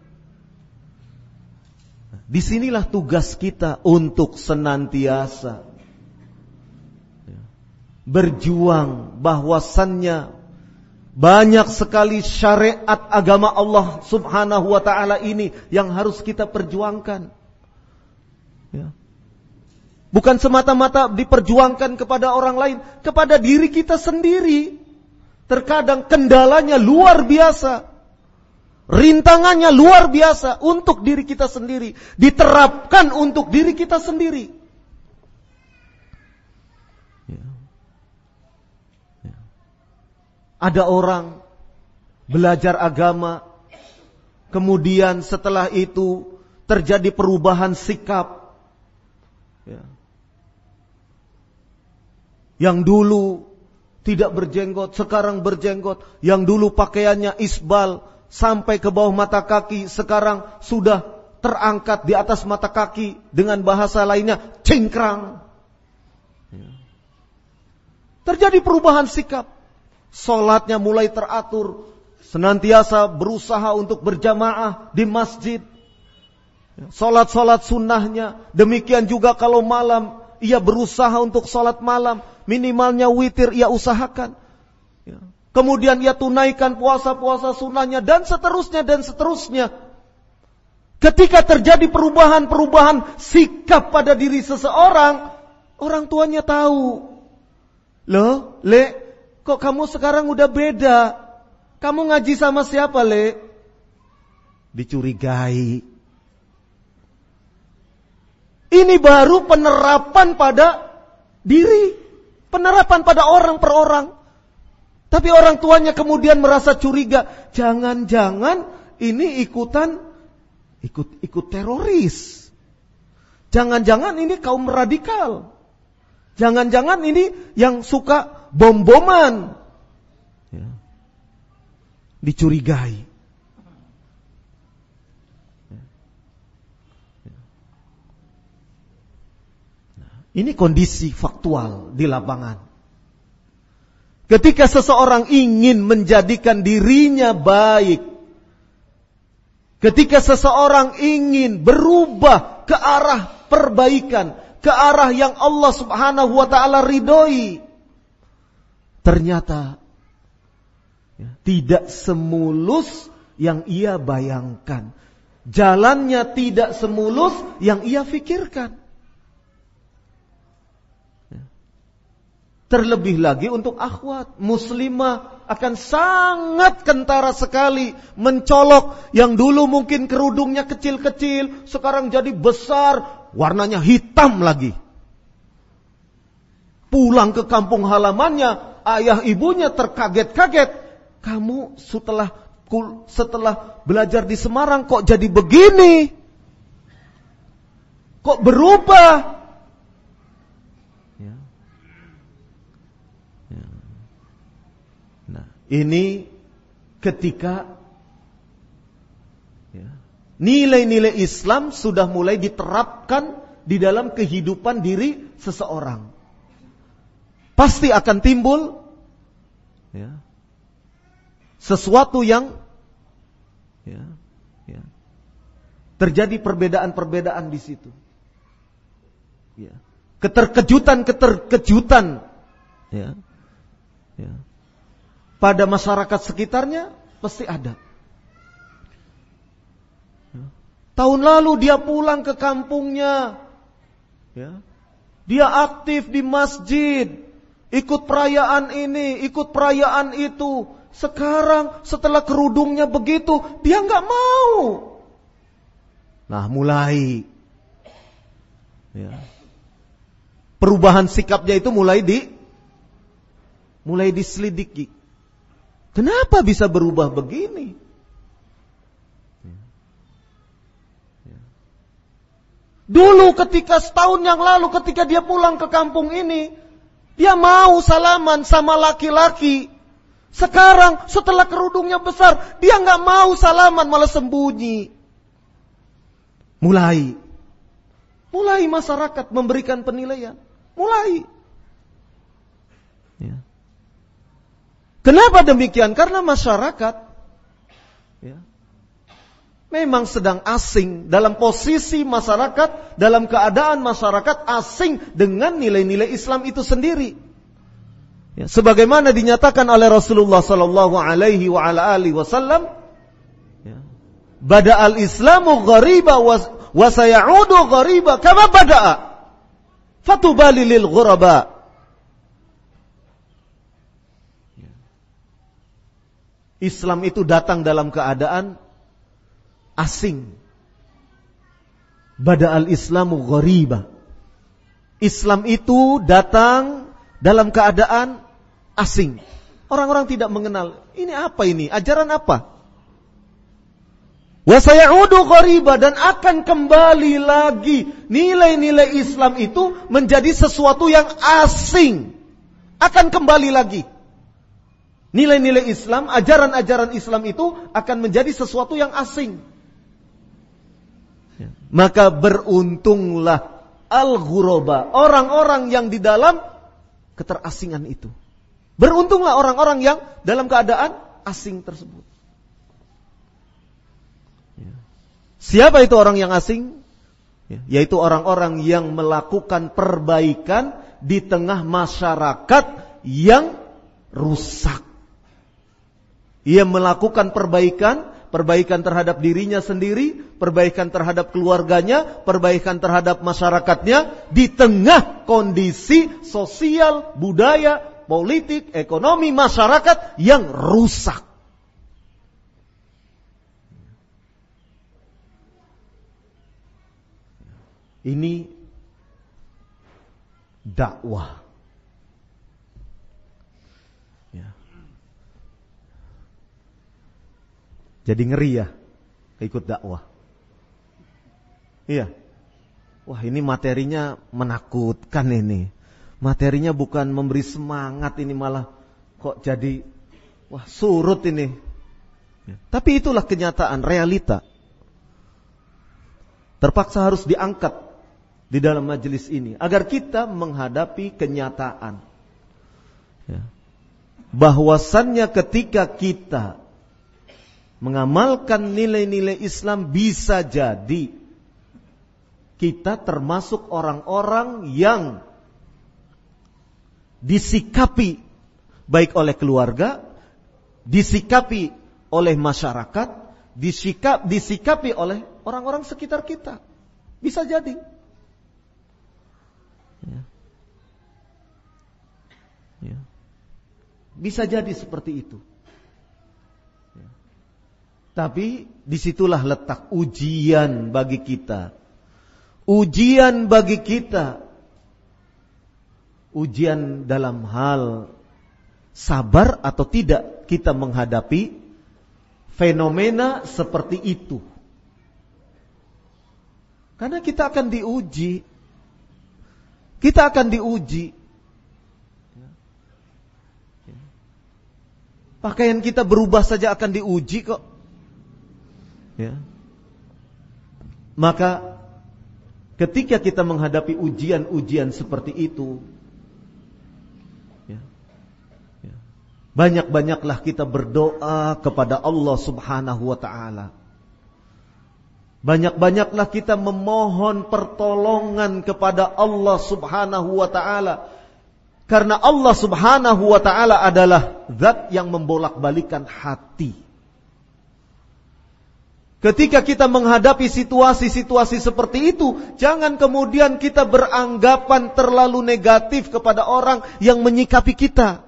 Di sinilah tugas kita untuk senantiasa berjuang bahwasannya banyak sekali syariat agama Allah Subhanahu wa taala ini yang harus kita perjuangkan. Ya. Bukan semata-mata diperjuangkan kepada orang lain, kepada diri kita sendiri. Terkadang kendalanya luar biasa. Rintangannya luar biasa untuk diri kita sendiri, diterapkan untuk diri kita sendiri. Ya. Ya. Ada orang belajar agama, kemudian setelah itu terjadi perubahan sikap. Ya. Yang dulu tidak berjenggot, sekarang berjenggot. Yang dulu pakaiannya isbal, sampai ke bawah mata kaki, sekarang sudah terangkat di atas mata kaki dengan bahasa lainnya cingkrang. Ya. Terjadi perubahan sikap. Solatnya mulai teratur. Senantiasa berusaha untuk berjamaah di masjid. Ya. Solat-solat sunnahnya. Demikian juga kalau malam. Ia berusaha untuk solat malam. Minimalnya witir ia usahakan. Kemudian ia tunaikan puasa-puasa sunnahnya dan seterusnya dan seterusnya. Ketika terjadi perubahan-perubahan sikap pada diri seseorang, orang tuanya tahu. Loh, Le, kok kamu sekarang udah beda? Kamu ngaji sama siapa, Le? Dicurigai. Ini baru penerapan pada diri. Penerapan pada orang per orang. Tapi orang tuanya kemudian merasa curiga, jangan-jangan ini ikutan ikut ikut teroris. Jangan-jangan ini kaum radikal. Jangan-jangan ini yang suka bom-boman. Ya. Dicurigai. Ini kondisi faktual di lapangan. Ketika seseorang ingin menjadikan dirinya baik, ketika seseorang ingin berubah ke arah perbaikan, ke arah yang Allah Subhanahu wa taala ridhoi, ternyata ya, tidak semulus yang ia bayangkan. Jalannya tidak semulus yang ia pikirkan. Terlebih lagi untuk akhwat muslimah akan sangat kentara sekali mencolok yang dulu mungkin kerudungnya kecil-kecil sekarang jadi besar warnanya hitam lagi. Pulang ke kampung halamannya ayah ibunya terkaget-kaget. Kamu setelah setelah belajar di Semarang kok jadi begini? Kok berubah? Ini ketika ya, nilai-nilai Islam sudah mulai diterapkan di dalam kehidupan diri seseorang. Pasti akan timbul ya, sesuatu yang ya, ya, terjadi perbedaan-perbedaan di situ. Ya. Keterkejutan-keterkejutan. Ya. Ya pada masyarakat sekitarnya pasti ada. Tahun lalu dia pulang ke kampungnya. Ya. Dia aktif di masjid. Ikut perayaan ini, ikut perayaan itu. Sekarang setelah kerudungnya begitu, dia nggak mau. Nah mulai. Ya. Perubahan sikapnya itu mulai di mulai diselidiki. Kenapa bisa berubah begini? Dulu ketika setahun yang lalu ketika dia pulang ke kampung ini, dia mau salaman sama laki-laki. Sekarang setelah kerudungnya besar, dia nggak mau salaman malah sembunyi. Mulai, mulai masyarakat memberikan penilaian, mulai. Ya. Kenapa demikian? Karena masyarakat ya, memang sedang asing dalam posisi masyarakat, dalam keadaan masyarakat asing dengan nilai-nilai Islam itu sendiri. Ya, sebagaimana dinyatakan oleh Rasulullah Sallallahu Alaihi Wasallam, ya, bada al Islamu ghariba wa sayaudu ghariba kama bada'a. Fatubali lil ghuraba. Islam itu datang dalam keadaan asing. Bada al-Islamu ghariba. Islam itu datang dalam keadaan asing. Orang-orang tidak mengenal. Ini apa ini? Ajaran apa? Wasayaudu ghariba dan akan kembali lagi nilai-nilai Islam itu menjadi sesuatu yang asing. Akan kembali lagi. Nilai-nilai Islam, ajaran-ajaran Islam itu akan menjadi sesuatu yang asing. Ya. Maka beruntunglah al-ghuraba, orang-orang yang di dalam keterasingan itu. Beruntunglah orang-orang yang dalam keadaan asing tersebut. Siapa itu orang yang asing? Ya, yaitu orang-orang yang melakukan perbaikan di tengah masyarakat yang rusak. Ia melakukan perbaikan, perbaikan terhadap dirinya sendiri, perbaikan terhadap keluarganya, perbaikan terhadap masyarakatnya di tengah kondisi sosial, budaya, politik, ekonomi masyarakat yang rusak. Ini dakwah. Jadi ngeri ya ikut dakwah. Iya. Wah ini materinya menakutkan ini. Materinya bukan memberi semangat ini malah kok jadi wah surut ini. Ya. Tapi itulah kenyataan realita. Terpaksa harus diangkat di dalam majelis ini agar kita menghadapi kenyataan ya. bahwasannya ketika kita mengamalkan nilai-nilai Islam bisa jadi kita termasuk orang-orang yang disikapi baik oleh keluarga, disikapi oleh masyarakat, disikap, disikapi oleh orang-orang sekitar kita. Bisa jadi. Ya. Ya. Bisa jadi seperti itu. Tapi di situlah letak ujian bagi kita. Ujian bagi kita. Ujian dalam hal sabar atau tidak kita menghadapi fenomena seperti itu. Karena kita akan diuji kita akan diuji. Pakaian kita berubah saja akan diuji kok. Ya. Maka ketika kita menghadapi ujian-ujian seperti itu, ya, ya, banyak-banyaklah kita berdoa kepada Allah Subhanahu wa Ta'ala. Banyak-banyaklah kita memohon pertolongan kepada Allah Subhanahu wa taala. Karena Allah Subhanahu wa taala adalah zat yang membolak-balikan hati. Ketika kita menghadapi situasi-situasi seperti itu, jangan kemudian kita beranggapan terlalu negatif kepada orang yang menyikapi kita.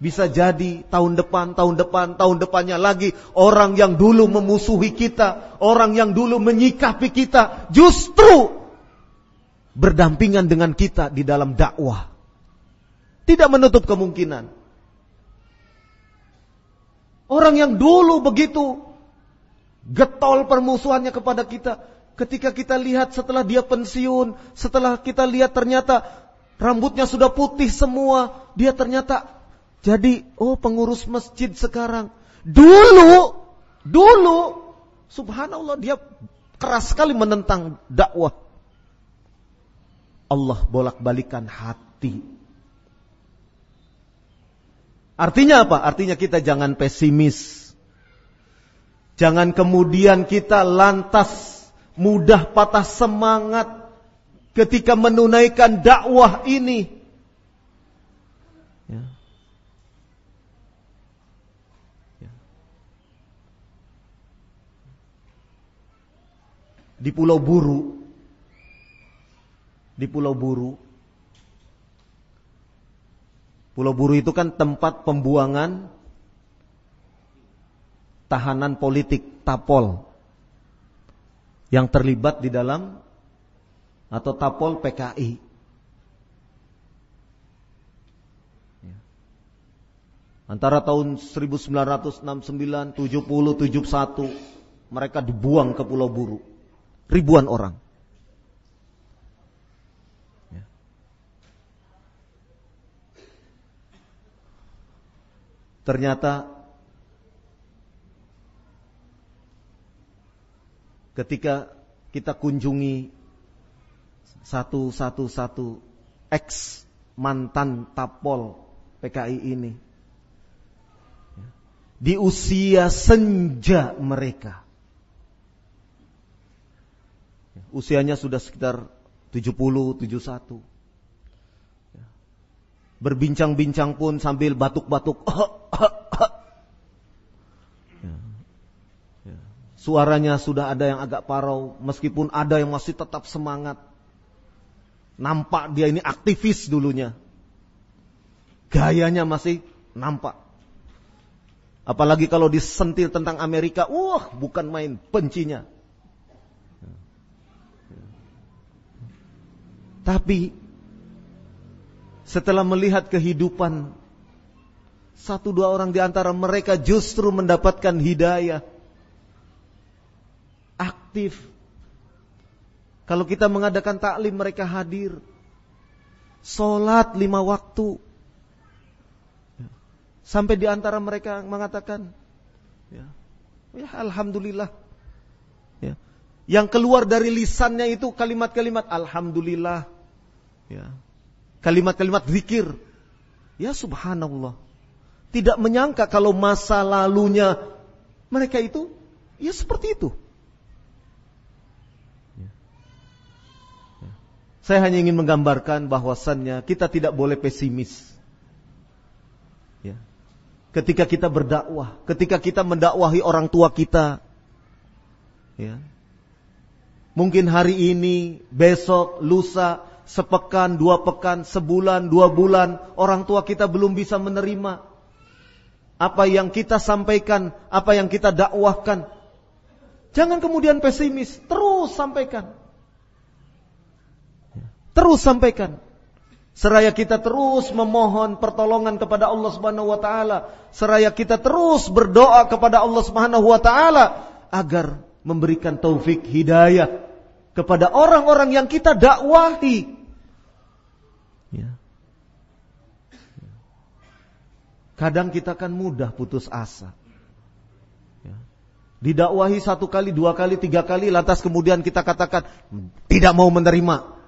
Bisa jadi tahun depan, tahun depan, tahun depannya lagi orang yang dulu memusuhi kita, orang yang dulu menyikapi kita, justru berdampingan dengan kita di dalam dakwah. Tidak menutup kemungkinan. Orang yang dulu begitu getol permusuhannya kepada kita, ketika kita lihat setelah dia pensiun, setelah kita lihat ternyata rambutnya sudah putih semua, dia ternyata jadi, oh pengurus masjid sekarang. Dulu, dulu, subhanallah dia keras sekali menentang dakwah. Allah bolak-balikan hati. Artinya apa? Artinya kita jangan pesimis. Jangan kemudian kita lantas mudah patah semangat ketika menunaikan dakwah ini. Ya. di Pulau Buru. Di Pulau Buru. Pulau Buru itu kan tempat pembuangan tahanan politik Tapol yang terlibat di dalam atau Tapol PKI. Ya. Antara tahun 1969, 70, 71 mereka dibuang ke Pulau Buru. Ribuan orang. Ternyata ketika kita kunjungi satu satu satu ex mantan tapol PKI ini di usia senja mereka. Usianya sudah sekitar 70 71 berbincang-bincang pun sambil batuk-batuk Suaranya sudah ada yang agak parau, meskipun ada yang masih tetap semangat. Nampak dia ini aktivis dulunya. Gayanya masih nampak. Apalagi kalau disentil tentang Amerika, wah bukan main bencinya. Tapi setelah melihat kehidupan satu dua orang di antara mereka justru mendapatkan hidayah aktif. Kalau kita mengadakan taklim mereka hadir. Sholat lima waktu. Sampai di antara mereka mengatakan, ya, ya Alhamdulillah. Ya. Yang keluar dari lisannya itu kalimat-kalimat Alhamdulillah. Ya. Kalimat-kalimat zikir. Ya subhanallah. Tidak menyangka kalau masa lalunya mereka itu, ya seperti itu. Saya hanya ingin menggambarkan bahwasannya kita tidak boleh pesimis. Ya. Ketika kita berdakwah, ketika kita mendakwahi orang tua kita, ya. Mungkin hari ini, besok, lusa, sepekan, dua pekan, sebulan, dua bulan, orang tua kita belum bisa menerima apa yang kita sampaikan, apa yang kita dakwahkan. Jangan kemudian pesimis, terus sampaikan. Terus sampaikan. Seraya kita terus memohon pertolongan kepada Allah Subhanahu wa taala, seraya kita terus berdoa kepada Allah Subhanahu wa taala agar memberikan taufik hidayah kepada orang-orang yang kita dakwahi. Kadang kita kan mudah putus asa. Ya. Didakwahi satu kali, dua kali, tiga kali, lantas kemudian kita katakan tidak mau menerima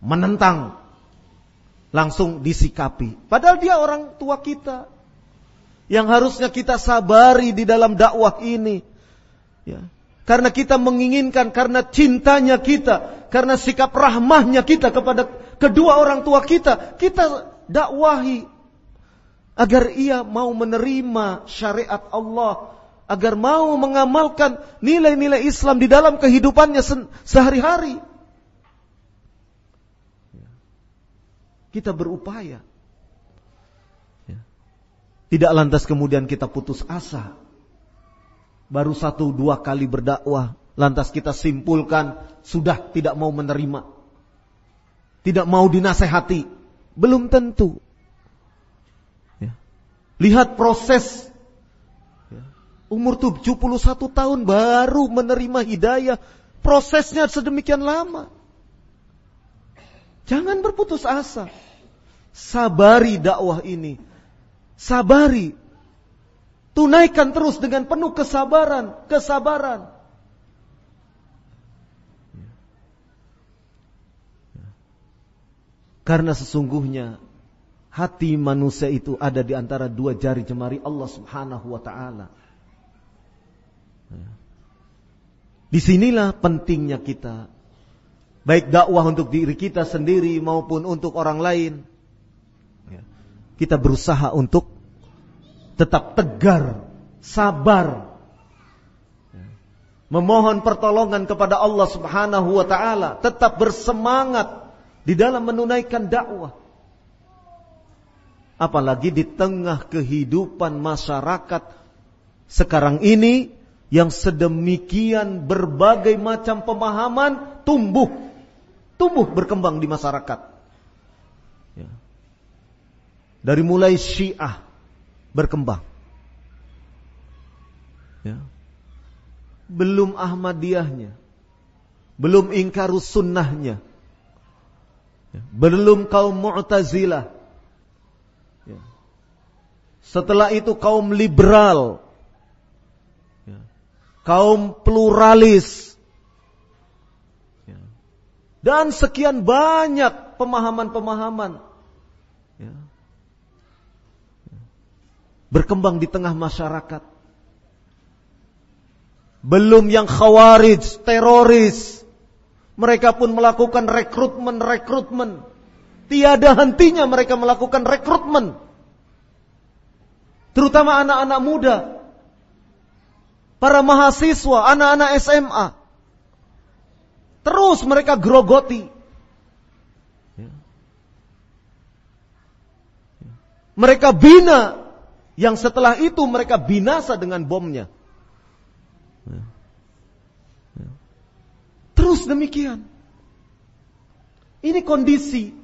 menentang, langsung disikapi. Padahal dia orang tua kita. Yang harusnya kita sabari di dalam dakwah ini. Ya. Karena kita menginginkan, karena cintanya kita, karena sikap rahmahnya kita kepada kedua orang tua kita, kita dakwahi agar ia mau menerima syariat Allah, agar mau mengamalkan nilai-nilai Islam di dalam kehidupannya sehari-hari. Kita berupaya. Ya. Tidak lantas kemudian kita putus asa. Baru satu dua kali berdakwah. Lantas kita simpulkan sudah tidak mau menerima. Tidak mau dinasehati. Belum tentu. Ya. Lihat proses. Ya. Umur 71 tahun baru menerima hidayah. Prosesnya sedemikian lama. Jangan berputus asa. Sabari dakwah ini. Sabari. Tunaikan terus dengan penuh kesabaran, kesabaran. Karena sesungguhnya hati manusia itu ada di antara dua jari jemari Allah Subhanahu wa taala. Di sinilah pentingnya kita Baik dakwah untuk diri kita sendiri maupun untuk orang lain. Ya. Kita berusaha untuk tetap tegar, sabar. Ya. Memohon pertolongan kepada Allah subhanahu wa ta'ala. Tetap bersemangat di dalam menunaikan dakwah. Apalagi di tengah kehidupan masyarakat sekarang ini yang sedemikian berbagai macam pemahaman tumbuh, tumbuh berkembang di masyarakat. Ya. Dari mulai Syiah berkembang, ya. belum Ahmadiyahnya, belum ingkarus sunnahnya, ya. Belum kaum Mu'tazilah, ya. setelah itu kaum liberal, ya. kaum pluralis, ya. dan sekian banyak pemahaman-pemahaman ya. berkembang di tengah masyarakat. Belum yang khawarij, teroris. Mereka pun melakukan rekrutmen-rekrutmen. Tiada hentinya mereka melakukan rekrutmen. Terutama anak-anak muda. Para mahasiswa, anak-anak SMA. Terus mereka grogoti. Mereka bina. Yang setelah itu mereka binasa dengan bomnya. Terus demikian. Ini kondisi.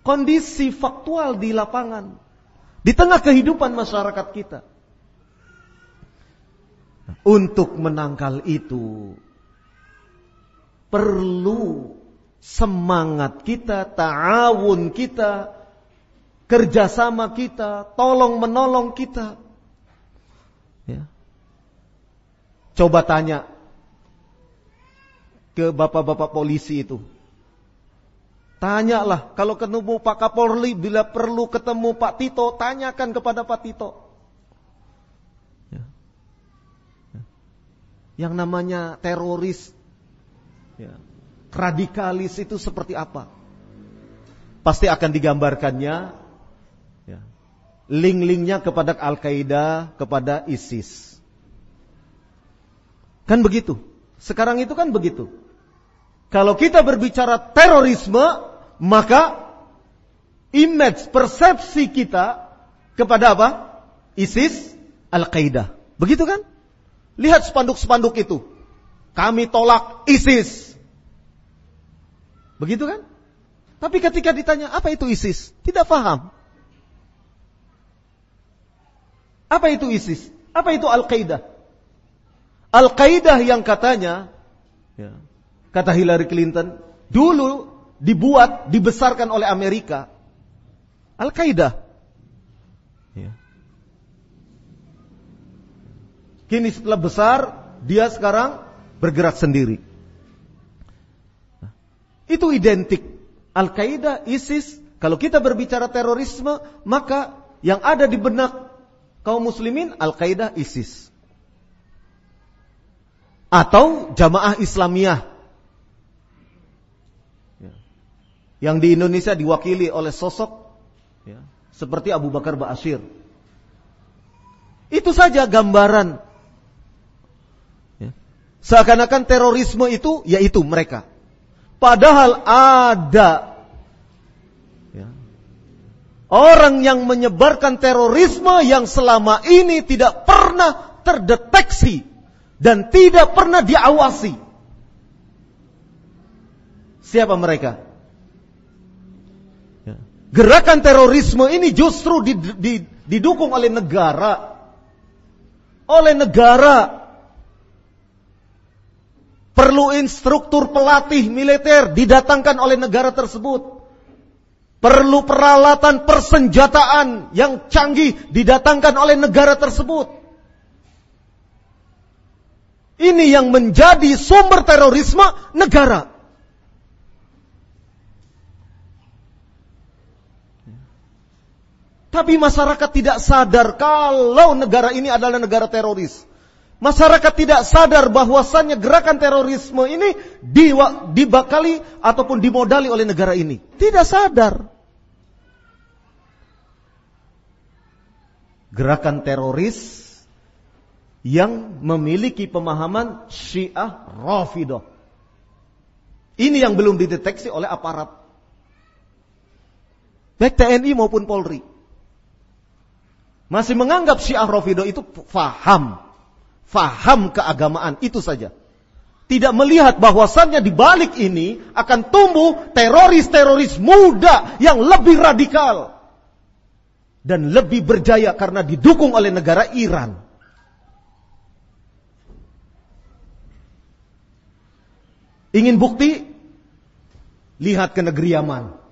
Kondisi faktual di lapangan. Di tengah kehidupan masyarakat kita. Untuk menangkal itu. Perlu semangat kita, ta'awun kita, kerjasama kita, tolong menolong kita. Ya. Coba tanya ke bapak-bapak polisi itu. Tanyalah kalau ketemu Pak Kapolri bila perlu ketemu Pak Tito, tanyakan kepada Pak Tito. Ya. Ya. Yang namanya teroris, ya. radikalis itu seperti apa? Pasti akan digambarkannya ya. link-linknya kepada Al-Qaeda, kepada ISIS. Kan begitu. Sekarang itu kan begitu. Kalau kita berbicara terorisme, maka image persepsi kita kepada apa? ISIS, Al-Qaeda. Begitu kan? Lihat spanduk-spanduk itu. Kami tolak ISIS. Begitu kan? Tapi ketika ditanya apa itu ISIS, tidak paham. Apa itu ISIS? Apa itu Al-Qaeda? Al-Qaeda yang katanya ya, kata Hillary Clinton, dulu dibuat, dibesarkan oleh Amerika. Al-Qaeda. Ya. Kini setelah besar, dia sekarang bergerak sendiri. Itu identik. Al-Qaeda, ISIS, kalau kita berbicara terorisme, maka yang ada di benak kaum muslimin, Al-Qaeda, ISIS. Atau jamaah Islamiyah yang di Indonesia diwakili oleh sosok ya, seperti Abu Bakar Ba'asyir. Itu saja gambaran. Ya. Seakan-akan terorisme itu yaitu mereka. Padahal ada ya, orang yang menyebarkan terorisme yang selama ini tidak pernah terdeteksi dan tidak pernah diawasi. Siapa mereka? Gerakan terorisme ini justru didukung oleh negara. Oleh negara. Perlu instruktur pelatih militer didatangkan oleh negara tersebut. Perlu peralatan persenjataan yang canggih didatangkan oleh negara tersebut. Ini yang menjadi sumber terorisme negara. Tapi masyarakat tidak sadar kalau negara ini adalah negara teroris. Masyarakat tidak sadar bahwasannya gerakan terorisme ini dibakali ataupun dimodali oleh negara ini. Tidak sadar. Gerakan teroris yang memiliki pemahaman Syiah Rafidah. Ini yang belum dideteksi oleh aparat. Baik TNI maupun Polri. Masih menganggap Syiah Rafidah itu faham. Faham keagamaan, itu saja. Tidak melihat bahwasannya di balik ini akan tumbuh teroris-teroris muda yang lebih radikal. Dan lebih berjaya karena didukung oleh negara Iran. Ingin bukti? Lihat ke negeri Yaman.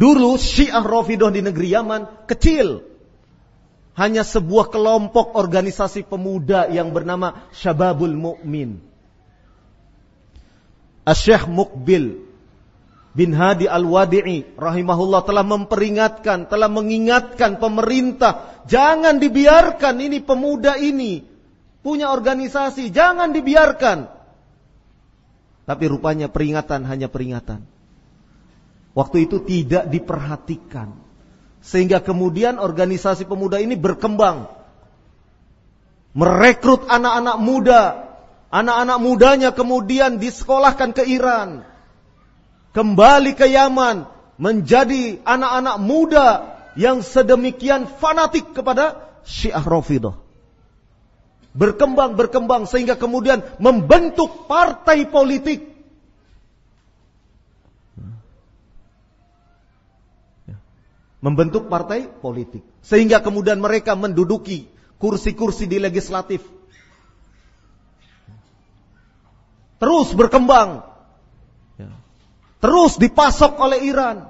Dulu Syiah Rafidah di negeri Yaman kecil. Hanya sebuah kelompok organisasi pemuda yang bernama Syababul Mu'min. Asyikh Mukbil bin Hadi Al-Wadi'i rahimahullah telah memperingatkan, telah mengingatkan pemerintah, jangan dibiarkan ini pemuda ini punya organisasi, jangan dibiarkan. Tapi rupanya peringatan hanya peringatan. Waktu itu tidak diperhatikan. Sehingga kemudian organisasi pemuda ini berkembang. Merekrut anak-anak muda. Anak-anak mudanya kemudian disekolahkan ke Iran. Kembali ke Yaman. Menjadi anak-anak muda yang sedemikian fanatik kepada Syiah Rafidah. Berkembang, berkembang sehingga kemudian membentuk partai politik membentuk partai politik. Sehingga kemudian mereka menduduki kursi-kursi di legislatif. Terus berkembang. Terus dipasok oleh Iran.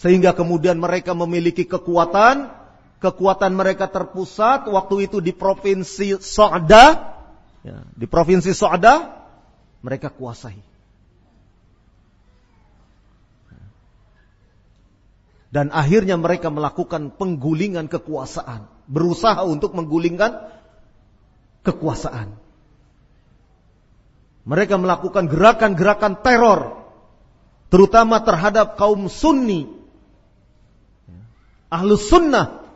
Sehingga kemudian mereka memiliki kekuatan. Kekuatan mereka terpusat waktu itu di provinsi So'da. Di provinsi So'da mereka kuasai. Dan akhirnya mereka melakukan penggulingan kekuasaan. Berusaha untuk menggulingkan kekuasaan. Mereka melakukan gerakan-gerakan teror. Terutama terhadap kaum sunni. Ahlus sunnah.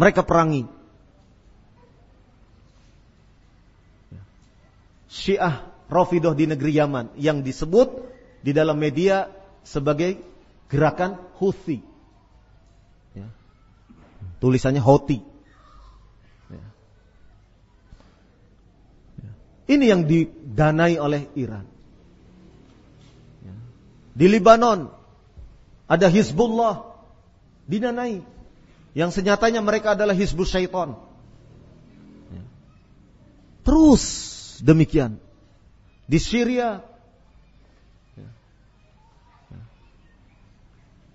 Mereka perangi. Syiah Rafidah di negeri Yaman. Yang disebut di dalam media sebagai gerakan Houthi Tulisannya. Ya. Ya. Ini yang didanai oleh Iran. Di Libanon ada Hizbullah didanai. Yang senyatanya mereka adalah Hizbul Syaitan. Terus demikian. Di Syria.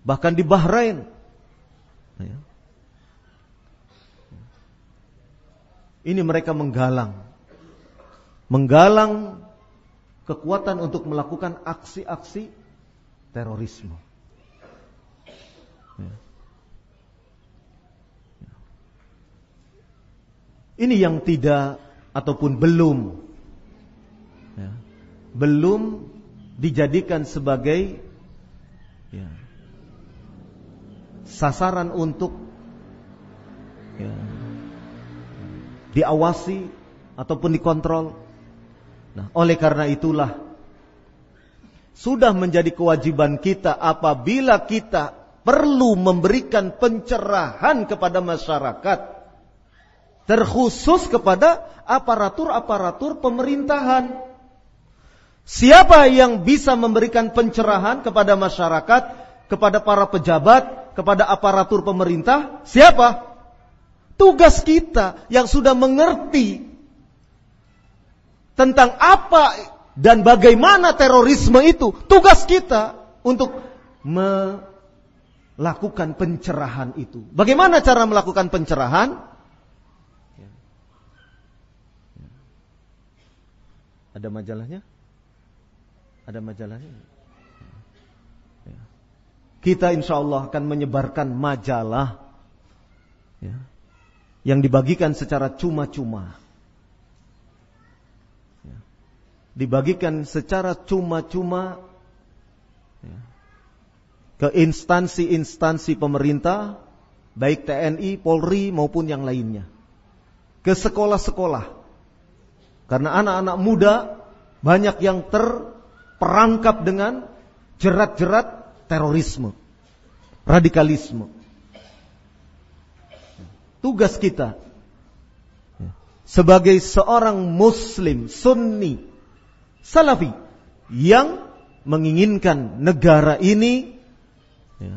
Bahkan di Bahrain. Ini mereka menggalang. Menggalang kekuatan untuk melakukan aksi-aksi terorisme. Ya. Ya. Ini yang tidak ataupun belum ya, belum dijadikan sebagai ya, sasaran untuk ya, diawasi ataupun dikontrol. Nah, oleh karena itulah sudah menjadi kewajiban kita apabila kita perlu memberikan pencerahan kepada masyarakat terkhusus kepada aparatur-aparatur pemerintahan. Siapa yang bisa memberikan pencerahan kepada masyarakat, kepada para pejabat, kepada aparatur pemerintah? Siapa? Tugas kita yang sudah mengerti tentang apa dan bagaimana terorisme itu, tugas kita untuk melakukan pencerahan itu. Bagaimana cara melakukan pencerahan? Ada majalahnya? Ada majalahnya? Kita insya Allah akan menyebarkan majalah. Ya yang dibagikan secara cuma-cuma. Ya. Dibagikan secara cuma-cuma ya. ke instansi-instansi pemerintah, baik TNI, Polri maupun yang lainnya. Ke sekolah-sekolah. Karena anak-anak muda banyak yang terperangkap dengan jerat-jerat terorisme. radikalisme. Tugas kita sebagai seorang muslim sunni salafi yang menginginkan negara ini ya,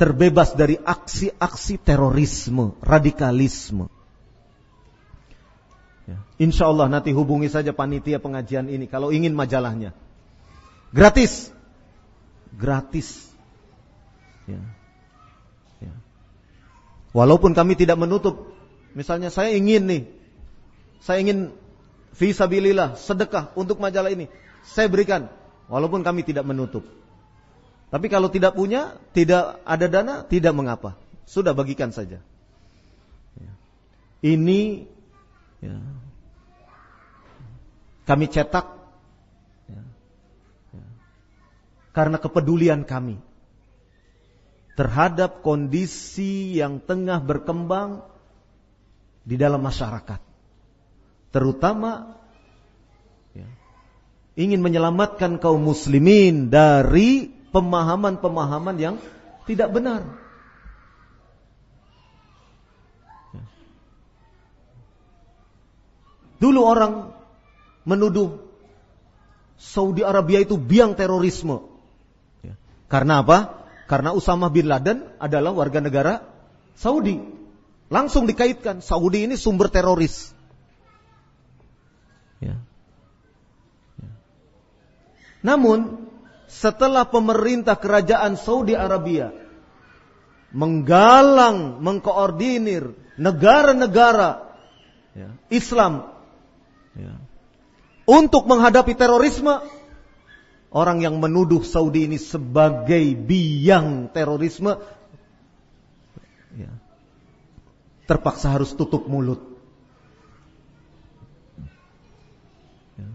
terbebas dari aksi-aksi terorisme, radikalisme. Ya. Insya Allah nanti hubungi saja panitia pengajian ini kalau ingin majalahnya. Gratis. Gratis. Ya. Walaupun kami tidak menutup, misalnya saya ingin nih, saya ingin visabilillah, sedekah untuk majalah ini, saya berikan, walaupun kami tidak menutup. Tapi kalau tidak punya, tidak ada dana, tidak mengapa, sudah bagikan saja. Ya. Ini ya, kami cetak. Ya, ya, karena kepedulian kami terhadap kondisi yang tengah berkembang di dalam masyarakat. Terutama ya, ingin menyelamatkan kaum muslimin dari pemahaman-pemahaman yang tidak benar. Ya. Dulu orang menuduh Saudi Arabia itu biang terorisme. Ya. Karena apa? Karena Usama bin Laden adalah warga negara Saudi. Langsung dikaitkan, Saudi ini sumber teroris. Ya. Ya. Namun, setelah pemerintah kerajaan Saudi Arabia menggalang, mengkoordinir negara-negara ya, Islam ya, untuk menghadapi terorisme, orang yang menuduh Saudi ini sebagai biang terorisme ya, terpaksa harus tutup mulut. Ya.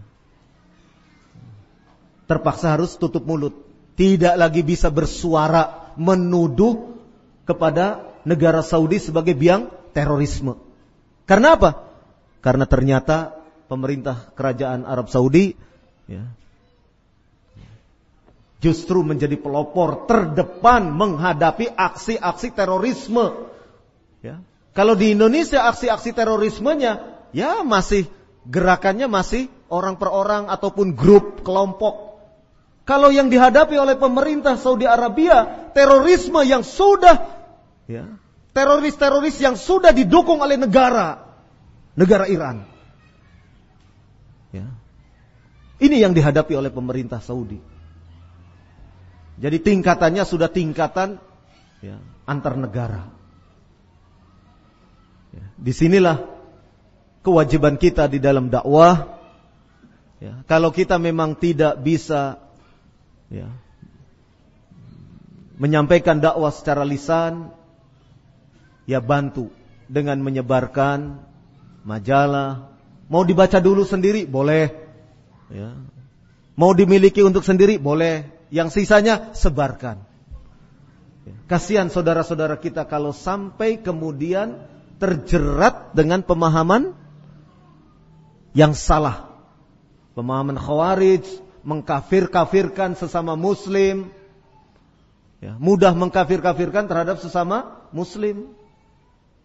Terpaksa harus tutup mulut. Tidak lagi bisa bersuara menuduh kepada negara Saudi sebagai biang terorisme. Karena apa? Karena ternyata pemerintah kerajaan Arab Saudi ya, justru menjadi pelopor terdepan menghadapi aksi-aksi terorisme. Ya. Kalau di Indonesia aksi-aksi terorismenya ya masih gerakannya masih orang per orang ataupun grup kelompok. Kalau yang dihadapi oleh pemerintah Saudi Arabia terorisme yang sudah ya, teroris-teroris yang sudah didukung oleh negara negara Iran. Ya. Ini yang dihadapi oleh pemerintah Saudi. Jadi tingkatannya sudah tingkatan ya, antar negara. Ya, di sinilah kewajiban kita di dalam dakwah. Ya, kalau kita memang tidak bisa ya, menyampaikan dakwah secara lisan, ya bantu dengan menyebarkan majalah. Mau dibaca dulu sendiri boleh. Ya. Mau dimiliki untuk sendiri boleh. Yang sisanya sebarkan. Kasihan saudara-saudara kita kalau sampai kemudian terjerat dengan pemahaman yang salah. Pemahaman khawarij, mengkafir-kafirkan sesama muslim. Ya, mudah mengkafir-kafirkan terhadap sesama muslim.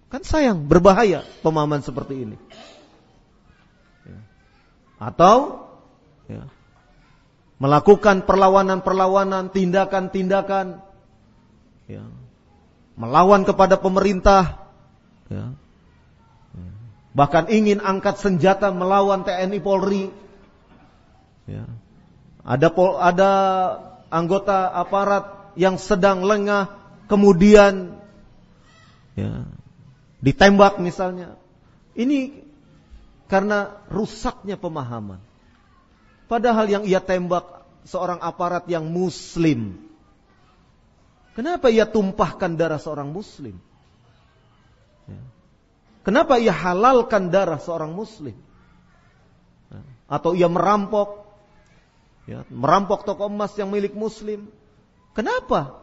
Kan sayang, berbahaya pemahaman seperti ini. Ya. Atau melakukan perlawanan-perlawanan, tindakan-tindakan, ya, melawan kepada pemerintah, ya, bahkan ingin angkat senjata melawan TNI Polri. Ya. Ada pol, ada anggota aparat yang sedang lengah, kemudian ya, ditembak misalnya. Ini karena rusaknya pemahaman. Padahal yang ia tembak seorang aparat yang muslim. Kenapa ia tumpahkan darah seorang muslim? Ya. Kenapa ia halalkan darah seorang muslim? Ya. Atau ia merampok, ya, merampok toko emas yang milik muslim. Kenapa?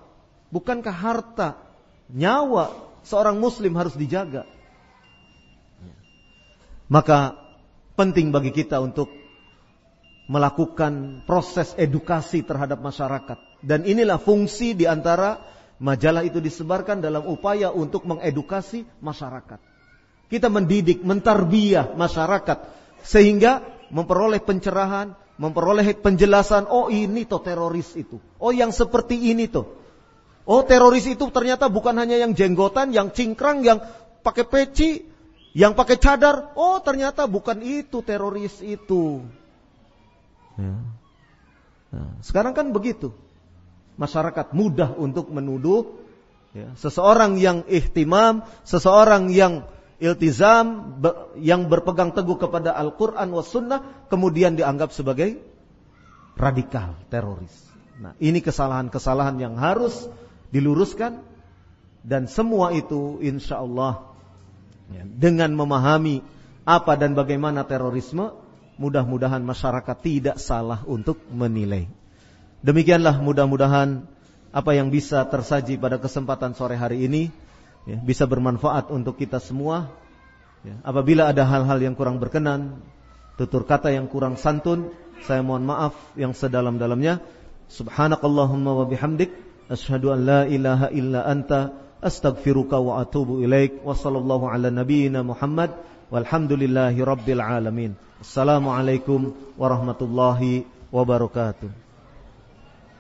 Bukankah harta, nyawa seorang muslim harus dijaga? Ya. Maka penting bagi kita untuk melakukan proses edukasi terhadap masyarakat. Dan inilah fungsi di antara Majalah itu disebarkan dalam upaya untuk mengedukasi masyarakat. Kita mendidik, mentarbiah masyarakat sehingga memperoleh pencerahan, memperoleh penjelasan, oh ini toh teroris itu. Oh yang seperti ini tuh. Oh teroris itu ternyata bukan hanya yang jenggotan, yang cingkrang, yang pakai peci, yang pakai cadar. Oh ternyata bukan itu teroris itu. Ya. Nah, sekarang kan begitu. Masyarakat mudah untuk menuduh ya, seseorang yang ihtimam, seseorang yang iltizam, yang berpegang teguh kepada Al-Quran was sunnah, kemudian dianggap sebagai radikal, teroris. Nah, ini kesalahan-kesalahan yang harus diluruskan dan semua itu insya Allah ya, dengan memahami apa dan bagaimana terorisme, mudah-mudahan masyarakat tidak salah untuk menilai. Demikianlah mudah-mudahan apa yang bisa tersaji pada kesempatan sore hari ini ya, bisa bermanfaat untuk kita semua. Ya, apabila ada hal-hal yang kurang berkenan, tutur kata yang kurang santun, saya mohon maaf yang sedalam-dalamnya. Subhanakallahumma wa bihamdik asyhadu an la ilaha illa anta astaghfiruka wa atubu ilaik wa sallallahu ala walhamdulillahi rabbil alamin. Assalamualaikum warahmatullahi wabarakatuh.